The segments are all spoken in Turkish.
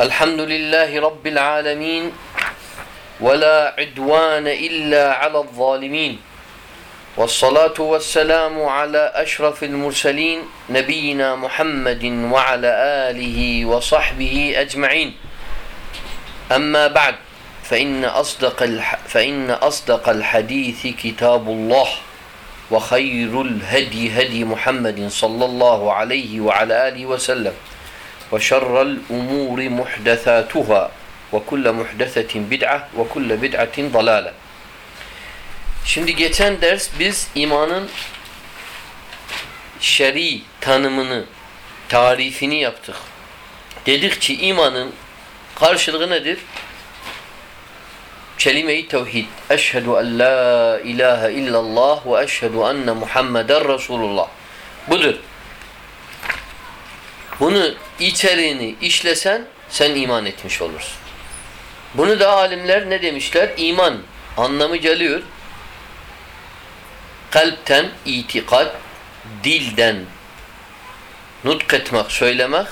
الحمد لله رب العالمين ولا عدوان إلا على الظالمين والصلاة والسلام على أشرف المرسلين نبينا محمد وعلى آله وصحبه أجمعين. أما بعد فإن أصدق, الح فإن أصدق الحديث كتاب الله وخير الهدي هدي محمد صلى الله عليه وعلى آله وسلم. وشر الأمور محدثاتها وكل محدثة بدعة وكل بدعة ضلالة Şimdi geçen ders biz imanın şer'i tanımını, tarifini yaptık. Dedik ki imanın karşılığı nedir? Kelime-i tevhid. Eşhedü en la ilahe illallah ve eşhedü enne Muhammeden Resulullah. Budur. Bunu içeriğini işlesen sen iman etmiş olursun. Bunu da alimler ne demişler? İman anlamı geliyor. Kalpten itikat, dilden nutk etmek, söylemek,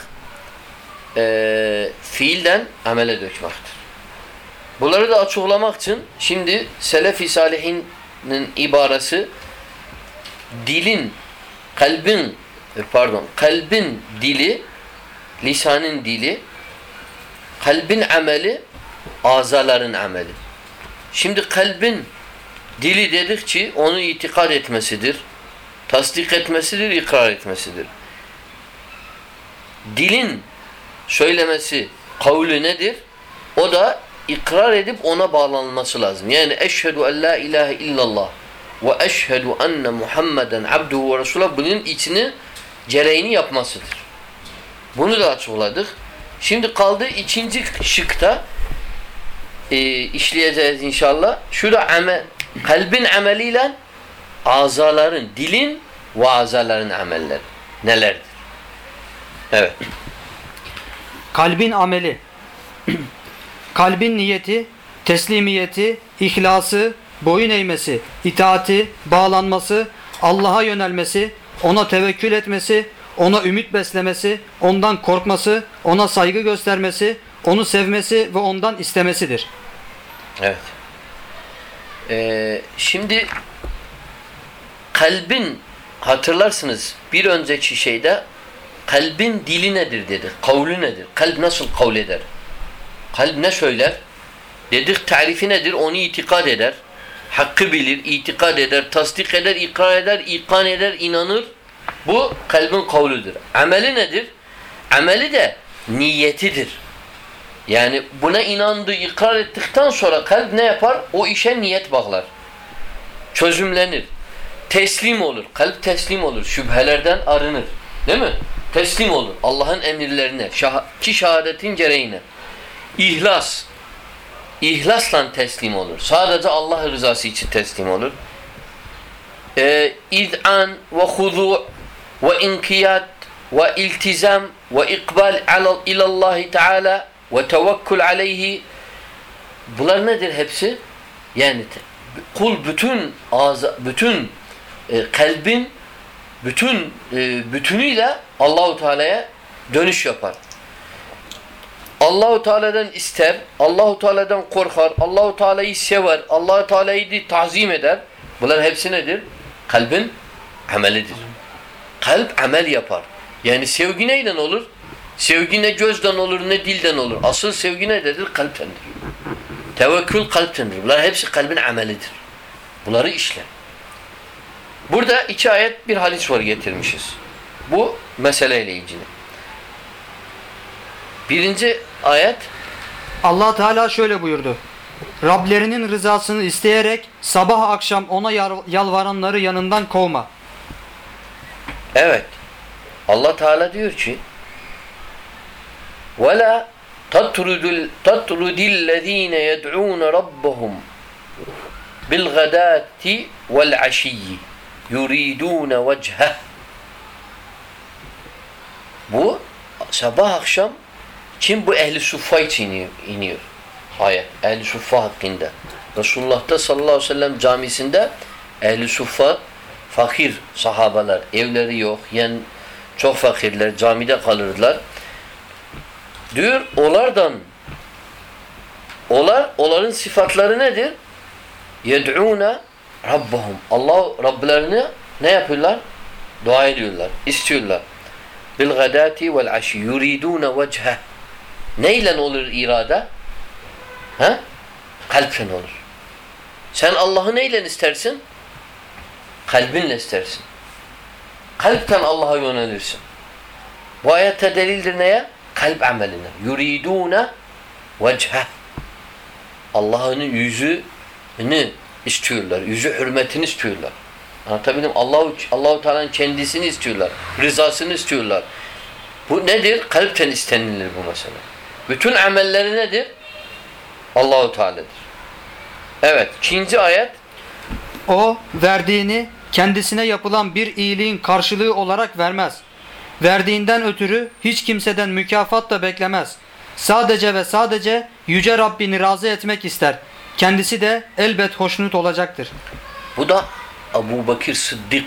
e, fiilden amele dökmektir. Bunları da açıklamak için şimdi Selefi Salihinin ibaresi dilin, kalbin pardon, kalbin dili, lisanın dili, kalbin ameli, azaların ameli. Şimdi kalbin dili dedikçe onu itikad etmesidir, tasdik etmesidir, ikrar etmesidir. Dilin söylemesi, kavli nedir? O da ikrar edip ona bağlanması lazım. Yani eşhedü en la ilahe illallah ve eşhedü enne Muhammeden abduhu ve resulullah bunun içini gereğini yapmasıdır. Bunu da açıkladık. Şimdi kaldı ikinci şıkta e, işleyeceğiz inşallah. Şurada amel, kalbin ameliyle azaların, dilin ve azaların amelleri nelerdir? Evet. Kalbin ameli, kalbin niyeti, teslimiyeti, ihlası, boyun eğmesi, itaati, bağlanması, Allah'a yönelmesi, ona tevekkül etmesi, ona ümit beslemesi, ondan korkması, ona saygı göstermesi, onu sevmesi ve ondan istemesidir. Evet. Ee, şimdi kalbin hatırlarsınız bir önceki şeyde kalbin dili nedir dedi. Kavlu nedir? Kalp nasıl kavl eder? Kalp ne söyler? Dedik tarifi nedir? Onu itikad eder. Hakkı bilir, itikad eder, tasdik eder, ikrar eder, ikan eder, inanır. Bu kalbin kavludur. Ameli nedir? Ameli de niyetidir. Yani buna inandığı, ikrar ettikten sonra kalp ne yapar? O işe niyet bağlar. Çözümlenir. Teslim olur. Kalp teslim olur. Şüphelerden arınır. Değil mi? Teslim olur. Allah'ın emirlerine, şah ki şehadetin gereğine. İhlas. İhlasla teslim olur. Sadece Allah rızası için teslim olur. Ee, İz'an ve hudu' ve inkiyat ve iltizam ve ikbal ilallahi teala ve tevekkül aleyhi bunlar nedir hepsi? Yani kul bütün ağza, bütün e, kalbin bütün e, bütünüyle Allahu Teala'ya dönüş yapar. Allahu Teala'dan ister, Allahu Teala'dan korkar, Allahu Teala'yı sever, Allahu Teala'yı tazim eder. Bunlar hepsi nedir? Kalbin amelidir. Kalp amel yapar. Yani sevgi neyden olur? Sevgi ne gözden olur ne dilden olur. Asıl sevgi nedir? Kalptendir. Tevekkül kalptendir. Bunlar hepsi kalbin amelidir. Bunları işler. Burada iki ayet bir hadis var getirmişiz. Bu meseleyle ilgili. Birinci Ayet Allah Teala şöyle buyurdu. Rablerinin rızasını isteyerek sabah akşam ona yalvaranları yanından kovma. Evet. Allah Teala diyor ki: "Ve la tatrudul tatrudillezine yed'un rabbuhum bil gadati vel aşiyyi yuridun vecheh." Bu sabah akşam kim bu ehli suffa için iniyor, iniyor. Ayet. Ehli suffa hakkında. Resulullah'ta sallallahu aleyhi ve sellem camisinde ehli suffa fakir sahabeler, evleri yok, yani çok fakirler, camide kalırdılar. Diyor olardan olar onların sıfatları nedir? Yed'ûne Rabbahum. Allah Rablerini ne yapıyorlar? Dua ediyorlar, istiyorlar. Bil gadati vel aşi yuridûne vecheh. Neyle olur irade? Ha? Kalple olur. Sen Allah'ı neyle istersin? Kalbinle istersin. Kalpten Allah'a yönelirsin. Bu ayette delildir neye? Kalp ameline. Yuridûne vecheh. Allah'ın yüzünü istiyorlar. Yüzü hürmetini istiyorlar. Anlatabildim? Allahu Allahu Teala'nın kendisini istiyorlar. Rızasını istiyorlar. Bu nedir? Kalpten istenilir bu mesele. Bütün amelleri nedir? Allahu Teala'dır. Evet. ikinci ayet O verdiğini kendisine yapılan bir iyiliğin karşılığı olarak vermez. Verdiğinden ötürü hiç kimseden mükafat da beklemez. Sadece ve sadece Yüce Rabbini razı etmek ister. Kendisi de elbet hoşnut olacaktır. Bu da Abu Bakır Sıddık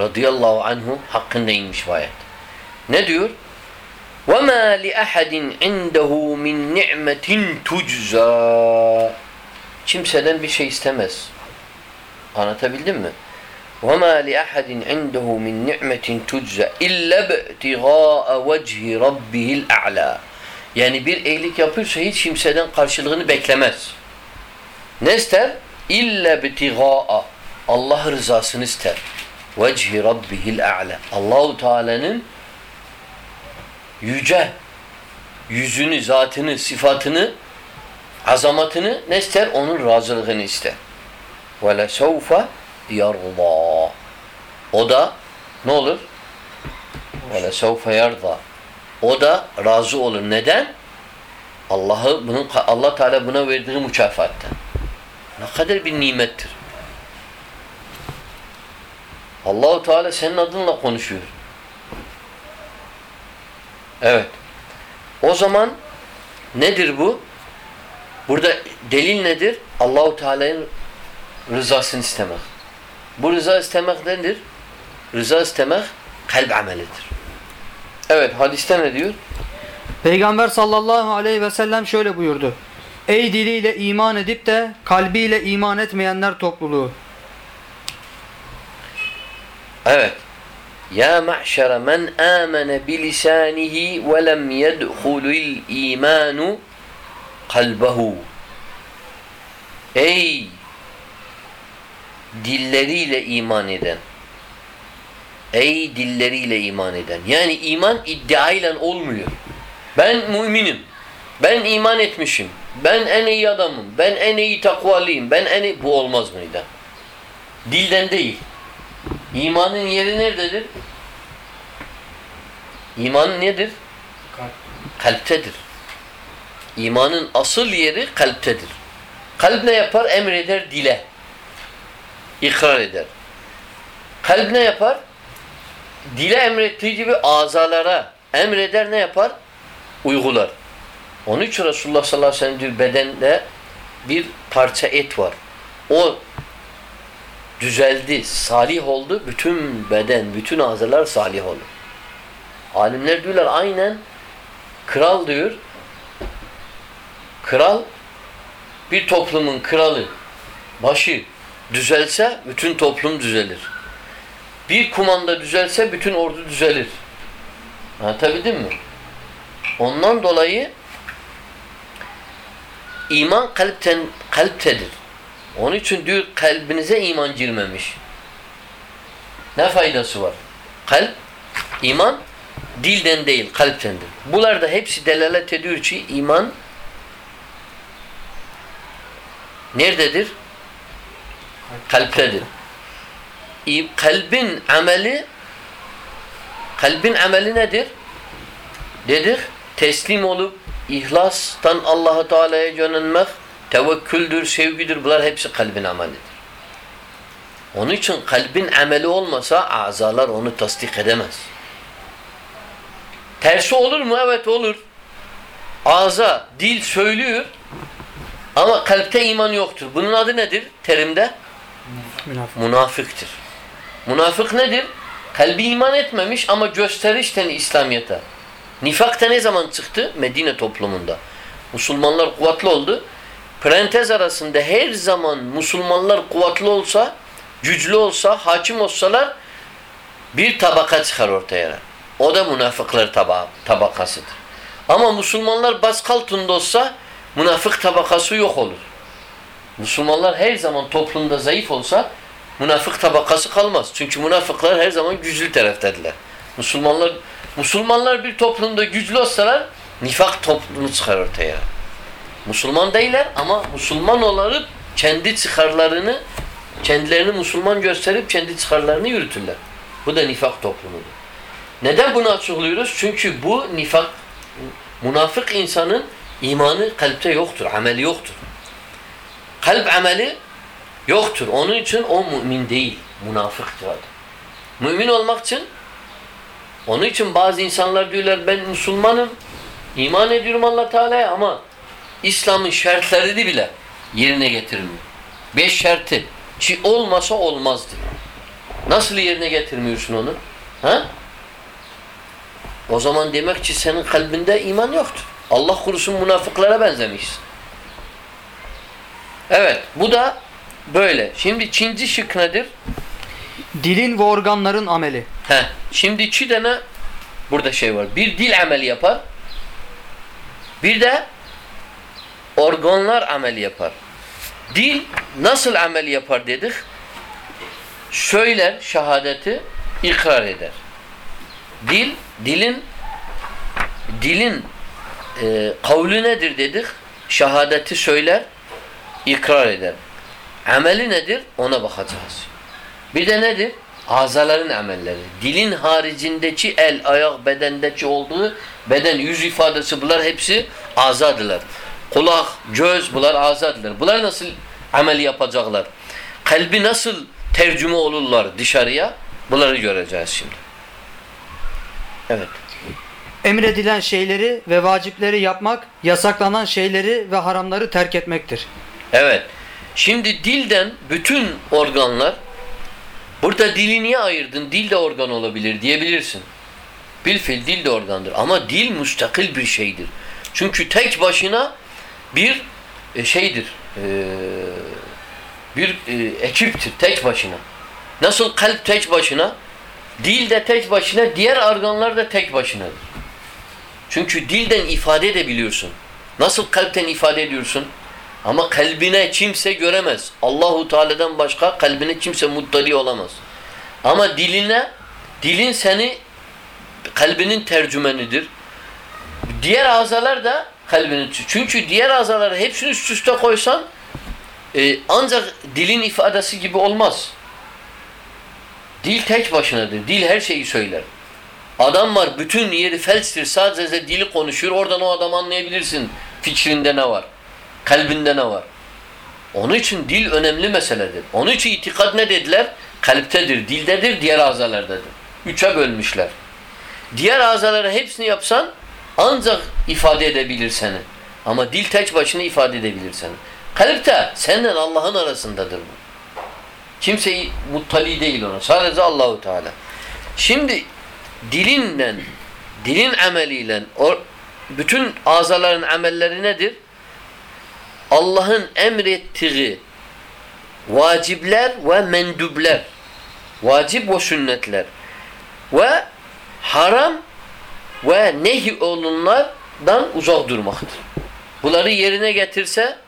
radıyallahu anhu hakkındaymış bu ayet. Ne diyor? وَمَا لِأَحَدٍ عِنْدَهُ مِنْ نِعْمَةٍ تُجْزَى Kimseden bir şey istemez. Anlatabildim mi? وَمَا لِأَحَدٍ عِنْدَهُ مِنْ نِعْمَةٍ تُجْزَى إِلَّا بِاِعْتِغَاءَ وَجْهِ رَبِّهِ الْأَعْلَى Yani bir iyilik yapıyorsa hiç kimseden karşılığını beklemez. Ne ister? İlla bitigaa. Allah rızasını ister. Vecihi rabbihil a'la. Allahu Teala'nın yüce yüzünü, zatını, sıfatını, azamatını ne ister? Onun razılığını ister. Sevfe yarda. O da ne olur? Sevfe yarda. O da razı olur. Neden? Allah'ı bunun Allah Teala buna verdiği mükafattan. Ne kadar bir nimettir. Allahu Teala senin adınla konuşuyor. Evet. O zaman nedir bu? Burada delil nedir? Allahu Teala'nın rızasını istemek. Bu rıza istemek nedir? Rıza istemek kalp amelidir. Evet, hadiste ne diyor? Peygamber sallallahu aleyhi ve sellem şöyle buyurdu. Ey diliyle iman edip de kalbiyle iman etmeyenler topluluğu. Evet. Ya ma'şere men amene bilisanihi ve lem yedhulul imanu kalbehu. Ey dilleriyle iman eden. Ey dilleriyle iman eden. Yani iman iddiayla olmuyor. Ben müminim. Ben iman etmişim. Ben en iyi adamım. Ben en iyi takvalıyım. Ben en iyi... Bu olmaz mıydı? Dilden değil. İmanın yeri nerededir? İman nedir? Kalp. Kalptedir. İmanın asıl yeri kalptedir. Kalp ne yapar? Emreder dile. İkrar eder. Kalp ne yapar? Dile emrettiği gibi azalara emreder ne yapar? Uygular. Onun için Resulullah sallallahu aleyhi ve sellem diyor bedende bir parça et var. O düzeldi, salih oldu. Bütün beden, bütün azalar salih olur. Alimler diyorlar aynen kral diyor. Kral bir toplumun kralı başı düzelse bütün toplum düzelir. Bir kumanda düzelse bütün ordu düzelir. Anlatabildim mi? Ondan dolayı iman kalpten kalptedir. Onun için diyor kalbinize iman girmemiş. Ne faydası var? Kalp, iman dilden değil kalptendir. Bunlar da hepsi delalet ediyor ki iman nerededir? Kalptedir. Kalbin ameli kalbin ameli nedir? Dedik teslim olup ihlastan Allahu Teala'ya yönelmek tevekküldür, sevgidir. Bunlar hepsi kalbin amelidir. Onun için kalbin ameli olmasa azalar onu tasdik edemez. Tersi olur mu? Evet olur. Ağza, dil söylüyor ama kalpte iman yoktur. Bunun adı nedir terimde? Münafık. Münafıktır. Münafık nedir? Kalbi iman etmemiş ama gösterişten İslamiyet'e. Nifak da ne zaman çıktı? Medine toplumunda. Müslümanlar kuvvetli oldu. Parantez arasında her zaman Müslümanlar kuvvetli olsa, güçlü olsa, hakim olsalar bir tabaka çıkar ortaya. O da münafıklar taba tabakasıdır. Ama Müslümanlar baskı altında olsa münafık tabakası yok olur. Müslümanlar her zaman toplumda zayıf olsa münafık tabakası kalmaz. Çünkü münafıklar her zaman güçlü taraftadılar. Müslümanlar Müslümanlar bir toplumda güçlü olsalar nifak toplumu çıkar ortaya. Müslüman değiller ama Müslüman olarak kendi çıkarlarını kendilerini Müslüman gösterip kendi çıkarlarını yürütürler. Bu da nifak toplumudur. Neden bunu açıklıyoruz? Çünkü bu nifak münafık insanın imanı kalpte yoktur, ameli yoktur. Kalp ameli yoktur. Onun için o mümin değil, münafıktır adam. Mümin olmak için onun için bazı insanlar diyorlar ben Müslümanım, iman ediyorum Allah Teala'ya ama İslam'ın şartlarını bile yerine getirmiyor. Beş şartı ki olmasa olmazdı. Nasıl yerine getirmiyorsun onu? Ha? O zaman demek ki senin kalbinde iman yoktur. Allah korusun münafıklara benzemişsin. Evet, bu da böyle. Şimdi ikinci şık nedir? Dilin ve organların ameli. Heh, şimdi iki tane burada şey var. Bir dil ameli yapar. Bir de organlar ameli yapar. Dil nasıl amel yapar dedik? Söyler şehadeti ikrar eder. Dil, dilin dilin e, kavlu nedir dedik? Şehadeti söyler, ikrar eder. Ameli nedir? Ona bakacağız. Bir de nedir? Azaların amelleri. Dilin haricindeki el, ayak, bedendeki olduğu beden, yüz ifadesi bunlar hepsi azadılar. Kulak, göz bunlar azadılar. Bunlar nasıl amel yapacaklar? Kalbi nasıl tercüme olurlar dışarıya? Bunları göreceğiz şimdi. Evet. Emredilen şeyleri ve vacipleri yapmak, yasaklanan şeyleri ve haramları terk etmektir. Evet. Şimdi dilden bütün organlar burada dili niye ayırdın? Dil de organ olabilir diyebilirsin. Bilfil dil de organdır. Ama dil müstakil bir şeydir. Çünkü tek başına bir e, şeydir. e, bir e, ekiptir tek başına. Nasıl kalp tek başına, dil de tek başına, diğer organlar da tek başınadır. Çünkü dilden ifade edebiliyorsun. Nasıl kalpten ifade ediyorsun? Ama kalbine kimse göremez. Allahu Teala'dan başka kalbine kimse muttali olamaz. Ama diline, dilin seni kalbinin tercümenidir. Diğer azalar da kalbinin. Çünkü diğer azaları hepsini üst üste koysan e, ancak dilin ifadesi gibi olmaz. Dil tek başınadır. Dil her şeyi söyler. Adam var bütün yeri felçtir sadece dili konuşuyor. Oradan o adamı anlayabilirsin. Fikrinde ne var? Kalbinde ne var? Onun için dil önemli meseledir. Onun için itikad ne dediler? Kalptedir, dildedir, diğer azalardadır. Üçe bölmüşler. Diğer azaları hepsini yapsan ancak ifade edebilir seni. Ama dil tek başına ifade edebilir seni. Kalpte seninle Allah'ın arasındadır bu. Kimse muttali değil ona. Sadece Allahu Teala. Şimdi dilinden, dilin ameliyle o bütün azaların amelleri nedir? Allah'ın emrettiği vacipler ve mendubler, vacip ve sünnetler ve haram ve nehi olunlardan uzak durmaktır. Bunları yerine getirse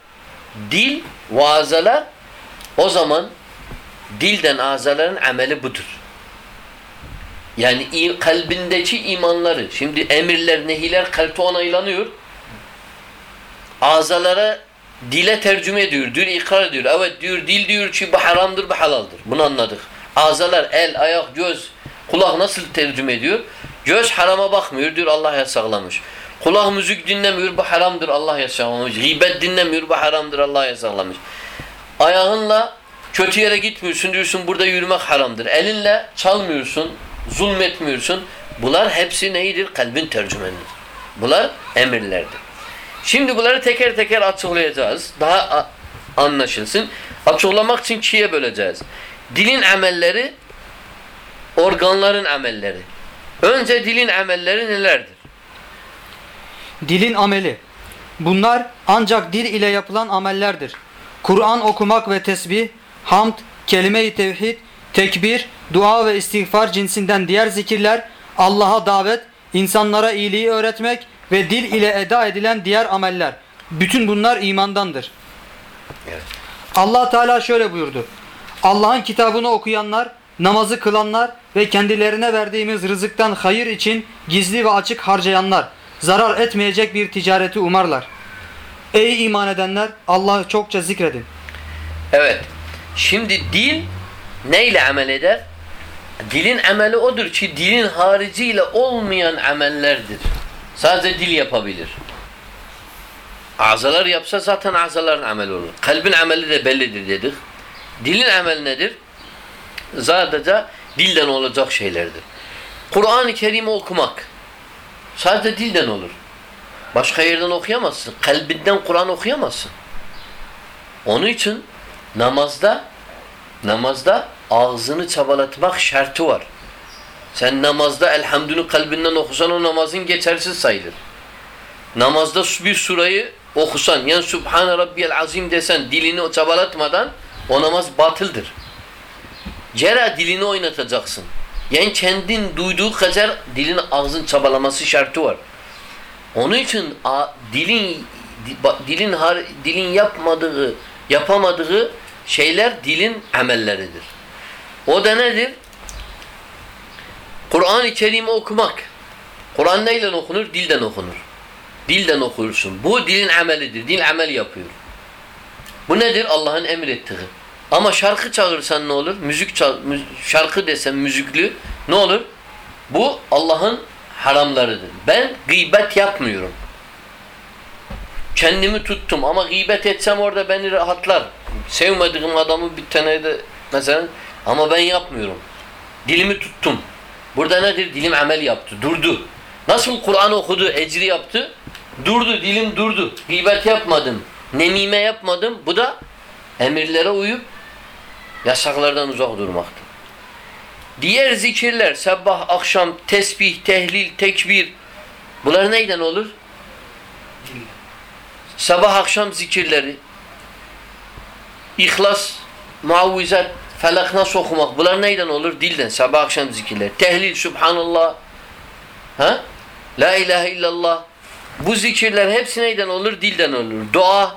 dil ve azalar o zaman dilden azaların ameli budur. Yani kalbindeki imanları, şimdi emirler, nehiler kalpte onaylanıyor. Azalara dile tercüme ediyor, diyor ikrar ediyor. Evet diyor, dil diyor ki bu haramdır, bu halaldır. Bunu anladık. Azalar, el, ayak, göz, kulak nasıl tercüme ediyor? Göz harama bakmıyor, diyor Allah yasaklamış. Kulak müzik dinlemiyor, bu haramdır, Allah yasaklamış. Gıybet dinlemiyor, bu haramdır, Allah yasaklamış. Ayağınla kötü yere gitmiyorsun, diyorsun burada yürümek haramdır. Elinle çalmıyorsun, zulmetmiyorsun. Bunlar hepsi neydir? Kalbin tercümenidir. Bunlar emirlerdir. Şimdi bunları teker teker açıklayacağız. Daha anlaşılsın. Açıklamak için ikiye böleceğiz. Dilin amelleri, organların amelleri. Önce dilin amelleri nelerdir? dilin ameli. Bunlar ancak dil ile yapılan amellerdir. Kur'an okumak ve tesbih, hamd, kelime-i tevhid, tekbir, dua ve istiğfar cinsinden diğer zikirler, Allah'a davet, insanlara iyiliği öğretmek ve dil ile eda edilen diğer ameller. Bütün bunlar imandandır. Evet. Allah Teala şöyle buyurdu. Allah'ın kitabını okuyanlar, namazı kılanlar ve kendilerine verdiğimiz rızıktan hayır için gizli ve açık harcayanlar zarar etmeyecek bir ticareti umarlar. Ey iman edenler Allah'ı çokça zikredin. Evet. Şimdi dil neyle amel eder? Dilin ameli odur ki dilin hariciyle olmayan amellerdir. Sadece dil yapabilir. Azalar yapsa zaten azaların ameli olur. Kalbin ameli de bellidir dedik. Dilin ameli nedir? Sadece dilden olacak şeylerdir. Kur'an-ı Kerim'i okumak sadece dilden olur. Başka yerden okuyamazsın. Kalbinden Kur'an okuyamazsın. Onun için namazda namazda ağzını çabalatmak şartı var. Sen namazda elhamdülü kalbinden okusan o namazın geçersiz sayılır. Namazda bir surayı okusan yani Subhane Rabbiyel Azim desen dilini çabalatmadan o namaz batıldır. Cera dilini oynatacaksın. Yani kendin duyduğu kadar dilin ağzın çabalaması şartı var. Onun için a, dilin dilin har, dilin yapmadığı, yapamadığı şeyler dilin amelleridir. O da nedir? Kur'an-ı Kerim'i okumak. Kur'an neyle okunur? Dilden okunur. Dilden okursun. Bu dilin amelidir. Dil amel yapıyor. Bu nedir? Allah'ın emrettiği. Ama şarkı çağırsan ne olur? Müzik şarkı desen müzikli ne olur? Bu Allah'ın haramlarıdır. Ben gıybet yapmıyorum. Kendimi tuttum ama gıybet etsem orada beni rahatlar. Sevmediğim adamı bir tane de mesela ama ben yapmıyorum. Dilimi tuttum. Burada nedir? Dilim amel yaptı. Durdu. Nasıl Kur'an okudu, ecri yaptı? Durdu, dilim durdu. Gıybet yapmadım. Nemime yapmadım. Bu da emirlere uyup yasaklardan uzak durmaktır. Diğer zikirler sabah, akşam, tesbih, tehlil, tekbir bunlar neyden olur? Sabah akşam zikirleri İhlas, muavvizat, felak nasıl okumak bunlar neyden olur? Dilden sabah akşam zikirler. Tehlil, subhanallah ha? La ilahe illallah bu zikirler hepsi neyden olur? Dilden olur. Dua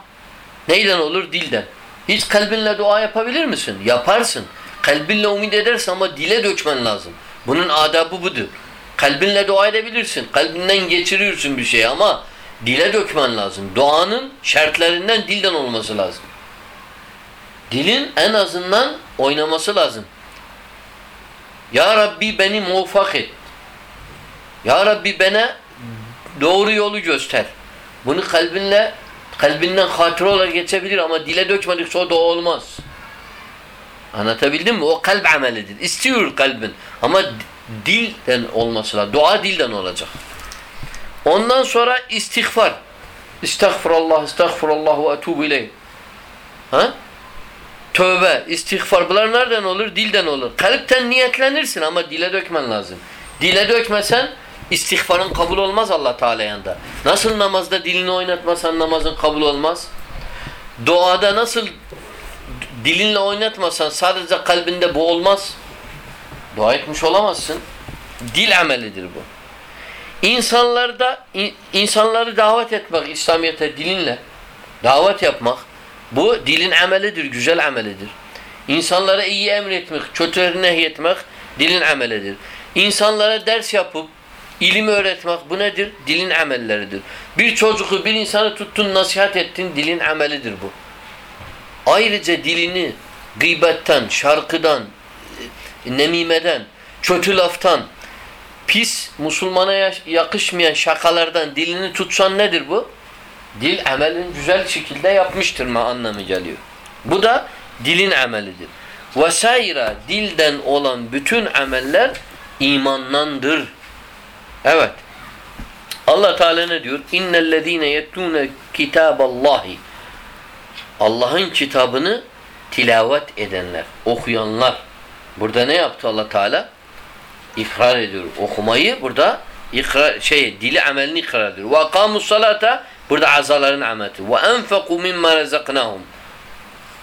neyden olur? Dilden. Hiç kalbinle dua yapabilir misin? Yaparsın. Kalbinle umut edersin ama dile dökmen lazım. Bunun adabı budur. Kalbinle dua edebilirsin. Kalbinden geçiriyorsun bir şey ama dile dökmen lazım. Duanın şartlarından dilden olması lazım. Dilin en azından oynaması lazım. Ya Rabbi beni muvaffak et. Ya Rabbi bana doğru yolu göster. Bunu kalbinle kalbinden hatıra olarak geçebilir ama dile dökmedikçe o da olmaz. Anlatabildim mi? O kalp amelidir. İstiyor kalbin. Ama dilden olması lazım. Dua dilden olacak. Ondan sonra istiğfar. Estağfurullah, estağfurullah ve etubu ileyh. Ha? Tövbe, istiğfar bunlar nereden olur? Dilden olur. Kalpten niyetlenirsin ama dile dökmen lazım. Dile dökmesen istiğfarın kabul olmaz Allah Teala yanında. Nasıl namazda dilini oynatmasan namazın kabul olmaz? Duada nasıl dilinle oynatmasan sadece kalbinde bu olmaz. Dua etmiş olamazsın. Dil amelidir bu. İnsanlarda insanları davet etmek İslamiyet'e dilinle davet yapmak bu dilin amelidir, güzel amelidir. İnsanlara iyi emretmek, kötüleri nehyetmek dilin amelidir. İnsanlara ders yapıp ilim öğretmek bu nedir? Dilin amelleridir. Bir çocuğu, bir insanı tuttun, nasihat ettin, dilin amelidir bu. Ayrıca dilini gıybetten, şarkıdan, nemimeden, kötü laftan, pis, Müslümana yakışmayan şakalardan dilini tutsan nedir bu? Dil amelin güzel şekilde yapmıştır mı anlamı geliyor. Bu da dilin amelidir. Vesaire dilden olan bütün ameller imandandır. Evet. Allah Teala ne diyor? İnnellezîne yettûne kitâballâhi Allah'ın kitabını tilavet edenler, okuyanlar. Burada ne yaptı Allah Teala? İkrar ediyor. Okumayı burada ikrar, şey dili amelini ikrar ediyor. Ve akamus salata burada azaların ameti. Ve enfeku mimma rezaknahum.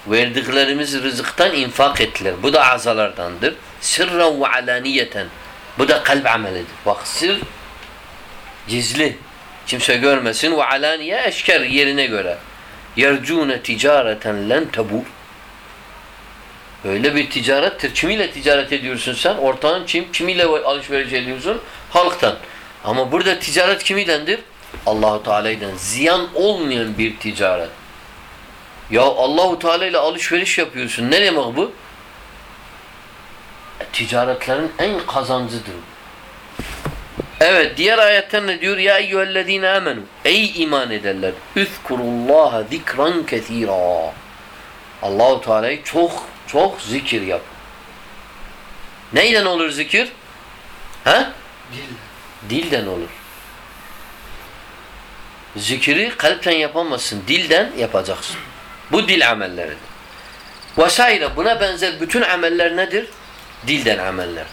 Verdiklerimiz rızıktan infak ettiler. Bu da azalardandır. Sırran ve alaniyeten. Bu da kalp amelidir. Bak sır gizli. Kimse görmesin. Ve alaniye eşker yerine göre. Yercune ticareten len tebur. Öyle bir ticarettir. Kimiyle ticaret ediyorsun sen? Ortağın kim? Kimiyle alışveriş ediyorsun? Halktan. Ama burada ticaret kimiylendir? Allahu Teala'dan ziyan olmayan bir ticaret. Ya Allahu Teala ile alışveriş yapıyorsun. Ne demek bu? Ticaretlerin en kazancıdır. Evet diğer ayetten ne diyor? Ya eyyühellezine amenu. Ey iman edenler. Üzkurullaha zikran kethira. Allahu Teala'yı çok çok zikir yap. Neyden olur zikir? Ha? Dilden olur. Zikri kalpten yapamazsın. Dilden yapacaksın. Bu dil amelleridir. Vesaire buna benzer bütün ameller nedir? Dilden ameller.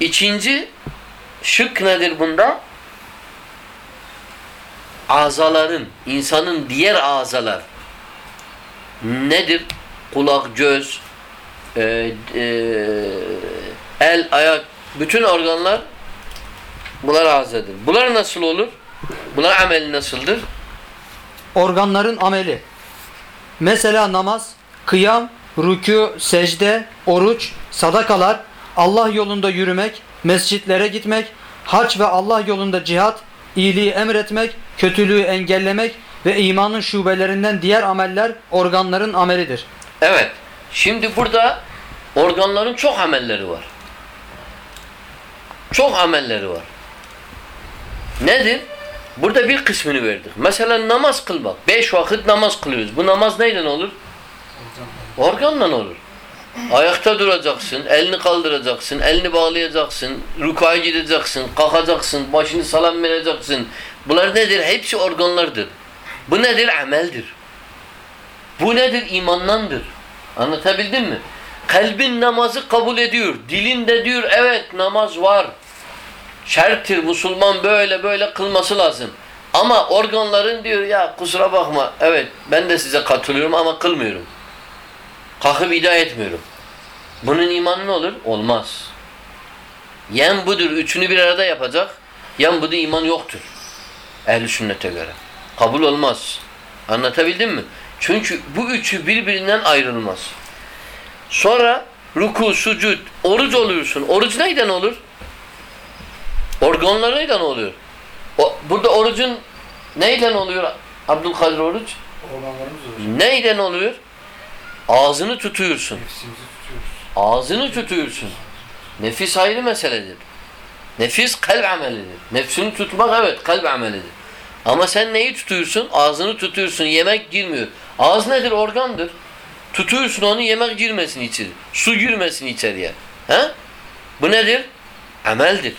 İkinci şık nedir bunda? Azaların, insanın diğer azalar nedir? Kulak, göz, e, e, el, ayak, bütün organlar bunlar azadır. Bunlar nasıl olur? Bunlar ameli nasıldır? Organların ameli. Mesela namaz, kıyam, rükû, secde, oruç, sadakalar, Allah yolunda yürümek, mescitlere gitmek, hac ve Allah yolunda cihat, iyiliği emretmek, kötülüğü engellemek ve imanın şubelerinden diğer ameller organların amelidir. Evet. Şimdi burada organların çok amelleri var. Çok amelleri var. Nedir? Burada bir kısmını verdik. Mesela namaz kılmak. Beş vakit namaz kılıyoruz. Bu namaz neyden olur? Organla olur. Ayakta duracaksın, elini kaldıracaksın, elini bağlayacaksın, rükaya gideceksin, kalkacaksın, başını salam vereceksin. Bunlar nedir? Hepsi organlardır. Bu nedir? Ameldir. Bu nedir? İmandandır. Anlatabildim mi? Kalbin namazı kabul ediyor. Dilin de diyor evet namaz var. Şerttir Müslüman böyle böyle kılması lazım. Ama organların diyor ya kusura bakma evet ben de size katılıyorum ama kılmıyorum. Kalkıp ida etmiyorum. Bunun imanı ne olur? Olmaz. Yen budur. Üçünü bir arada yapacak. Yen budur iman yoktur. Ehl-i sünnete göre. Kabul olmaz. Anlatabildim mi? Çünkü bu üçü birbirinden ayrılmaz. Sonra ruku, sucud, oruç oluyorsun. Oruç neyden olur? Organlar neyden oluyor? O, burada orucun neyden oluyor Abdülkadir oruç? Organlarımız hocam. Neyden oluyor? Ağzını tutuyorsun. Ağzını tutuyorsun. Nefis ayrı meseledir. Nefis kalp amelidir. Nefsini tutmak evet kalp amelidir. Ama sen neyi tutuyorsun? Ağzını tutuyorsun. Yemek girmiyor. Ağız nedir? Organdır. Tutuyorsun onu yemek girmesin içeri. Su girmesin içeriye. He? Bu nedir? Ameldir.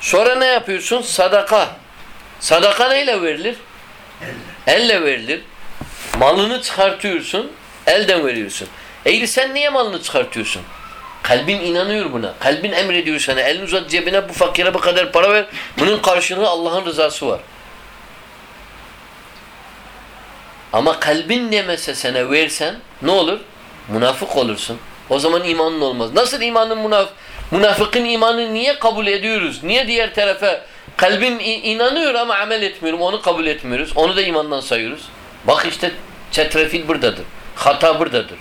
Sonra ne yapıyorsun? Sadaka. Sadaka neyle verilir? Elle verilir. Malını çıkartıyorsun. Elden veriyorsun. Eğri sen niye malını çıkartıyorsun? Kalbin inanıyor buna. Kalbin emrediyor sana. Elini uzat cebine bu fakire bu kadar para ver. Bunun karşılığı Allah'ın rızası var. Ama kalbin demese sana versen ne olur? Münafık olursun. O zaman imanın olmaz. Nasıl imanın münaf münafıkın imanını niye kabul ediyoruz? Niye diğer tarafa kalbim inanıyor ama amel etmiyorum. Onu kabul etmiyoruz. Onu da imandan sayıyoruz. Bak işte çetrefil buradadır. Hata buradadır.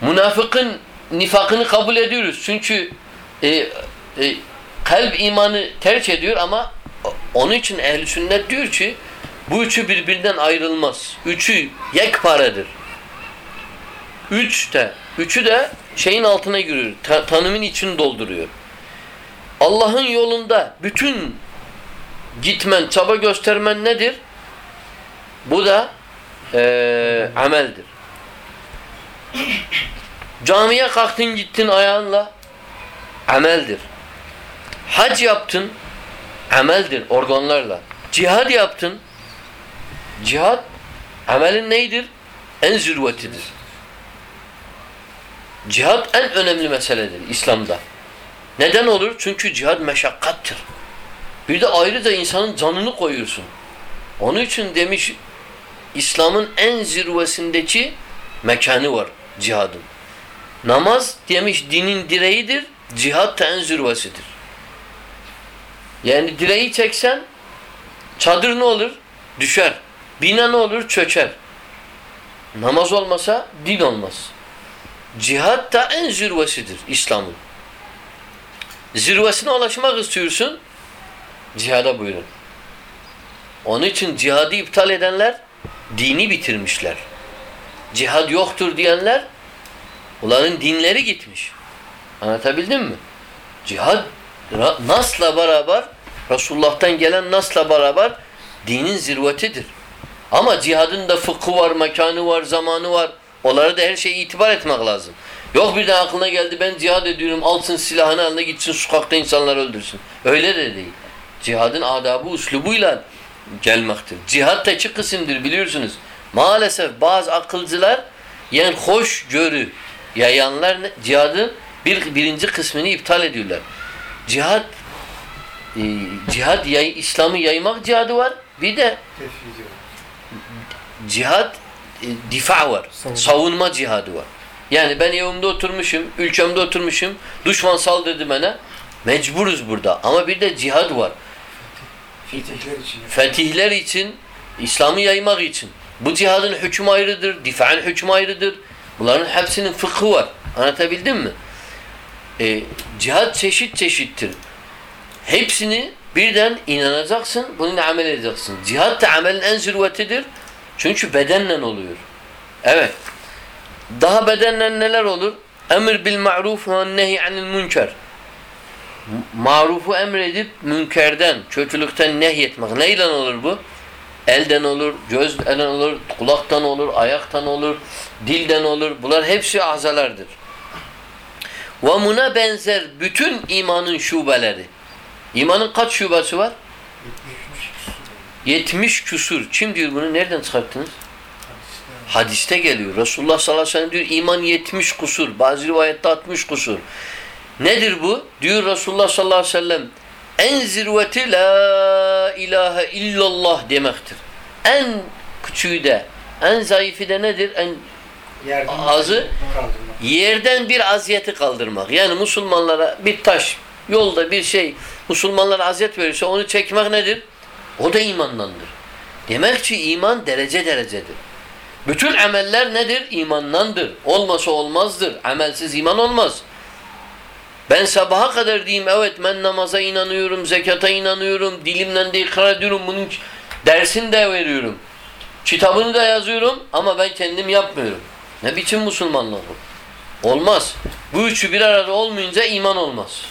Münafıkın nifakını kabul ediyoruz. Çünkü e, e, kalp imanı terk ediyor ama onun için ehli sünnet diyor ki bu üçü birbirinden ayrılmaz. Üçü yekparedir. Üç de, üçü de şeyin altına giriyor. Ta, tanımın içini dolduruyor. Allah'ın yolunda bütün gitmen, çaba göstermen nedir? Bu da e, ameldir. Camiye kalktın gittin ayağınla ameldir. Hac yaptın ameldir organlarla. Cihad yaptın cihad amelin neydir? En zirvetidir. Cihad en önemli meseledir İslam'da. Neden olur? Çünkü cihad meşakkattır. Bir de ayrıca insanın canını koyuyorsun. Onun için demiş İslam'ın en zirvesindeki mekanı var cihadın. Namaz demiş dinin direğidir, cihad da en zirvesidir. Yani direği çeksen çadır ne olur? Düşer. Bina ne olur? Çöker. Namaz olmasa din olmaz. Cihad da en zirvesidir İslam'ın. Zirvesine ulaşmak istiyorsun, cihada buyurun. Onun için cihadı iptal edenler dini bitirmişler. Cihad yoktur diyenler onların dinleri gitmiş. Anlatabildim mi? Cihad Nas'la beraber Resulullah'tan gelen Nas'la beraber dinin zirvetidir. Ama cihadın da fıkhı var, mekanı var, zamanı var. Onlara da her şeye itibar etmek lazım. Yok bir de aklına geldi ben cihad ediyorum alsın silahını eline gitsin sokakta insanlar öldürsün. Öyle de değil. Cihadın adabı uslubuyla gelmektir. Cihad da iki kısımdır biliyorsunuz. Maalesef bazı akılcılar yani hoş görü yayanlar cihadın bir, birinci kısmını iptal ediyorlar. Cihad e, cihad yay, İslam'ı yaymak cihadı var. Bir de cihad e, difa var. Savunma. Savunma cihadı var. Yani ben evimde oturmuşum, ülkemde oturmuşum. Düşman saldırdı bana. Mecburuz burada. Ama bir de cihad var. Fetihler için. Fetihler için, İslam'ı yaymak için. Bu cihadın hükmü ayrıdır, difa'nın hükmü ayrıdır. Bunların hepsinin fıkhı var. Anlatabildim mi? E, cihad çeşit çeşittir. Hepsini birden inanacaksın, bununla amel edeceksin. Cihad da amelin en zirvetidir. Çünkü bedenle oluyor. Evet. Daha bedenle neler olur? Emir bil ma'ruf ve nehy anil münker. Marufu emredip münkerden, kötülükten nehyetmek. Neyle olur bu? Elden olur, gözden olur, kulaktan olur, ayaktan olur, dilden olur. Bunlar hepsi azalardır. Ve buna benzer bütün imanın şubeleri. İmanın kaç şubesi var? 70 küsur. Kim diyor bunu? Nereden çıkarttınız? Hadiste geliyor. Resulullah sallallahu aleyhi ve sellem diyor iman 70 kusur. Bazı rivayette 60 kusur. Nedir bu? Diyor Resulullah sallallahu aleyhi ve sellem en zirveti la ilahe illallah demektir. En küçüğü de en zayıfı da nedir? En Yerden kaldırmak. yerden bir aziyeti kaldırmak. Yani Müslümanlara bir taş, yolda bir şey Müslümanlara aziyet verirse onu çekmek nedir? O da imandandır. Demek ki iman derece derecedir. Bütün ameller nedir? İmandandır. Olmasa olmazdır. Amelsiz iman olmaz. Ben sabaha kadar diyeyim evet ben namaza inanıyorum, zekata inanıyorum, dilimle de ikrar ediyorum, bunun dersini de veriyorum. Kitabını da yazıyorum ama ben kendim yapmıyorum. Ne biçim Müslümanlık bu? Olmaz. Bu üçü bir arada olmayınca iman olmaz.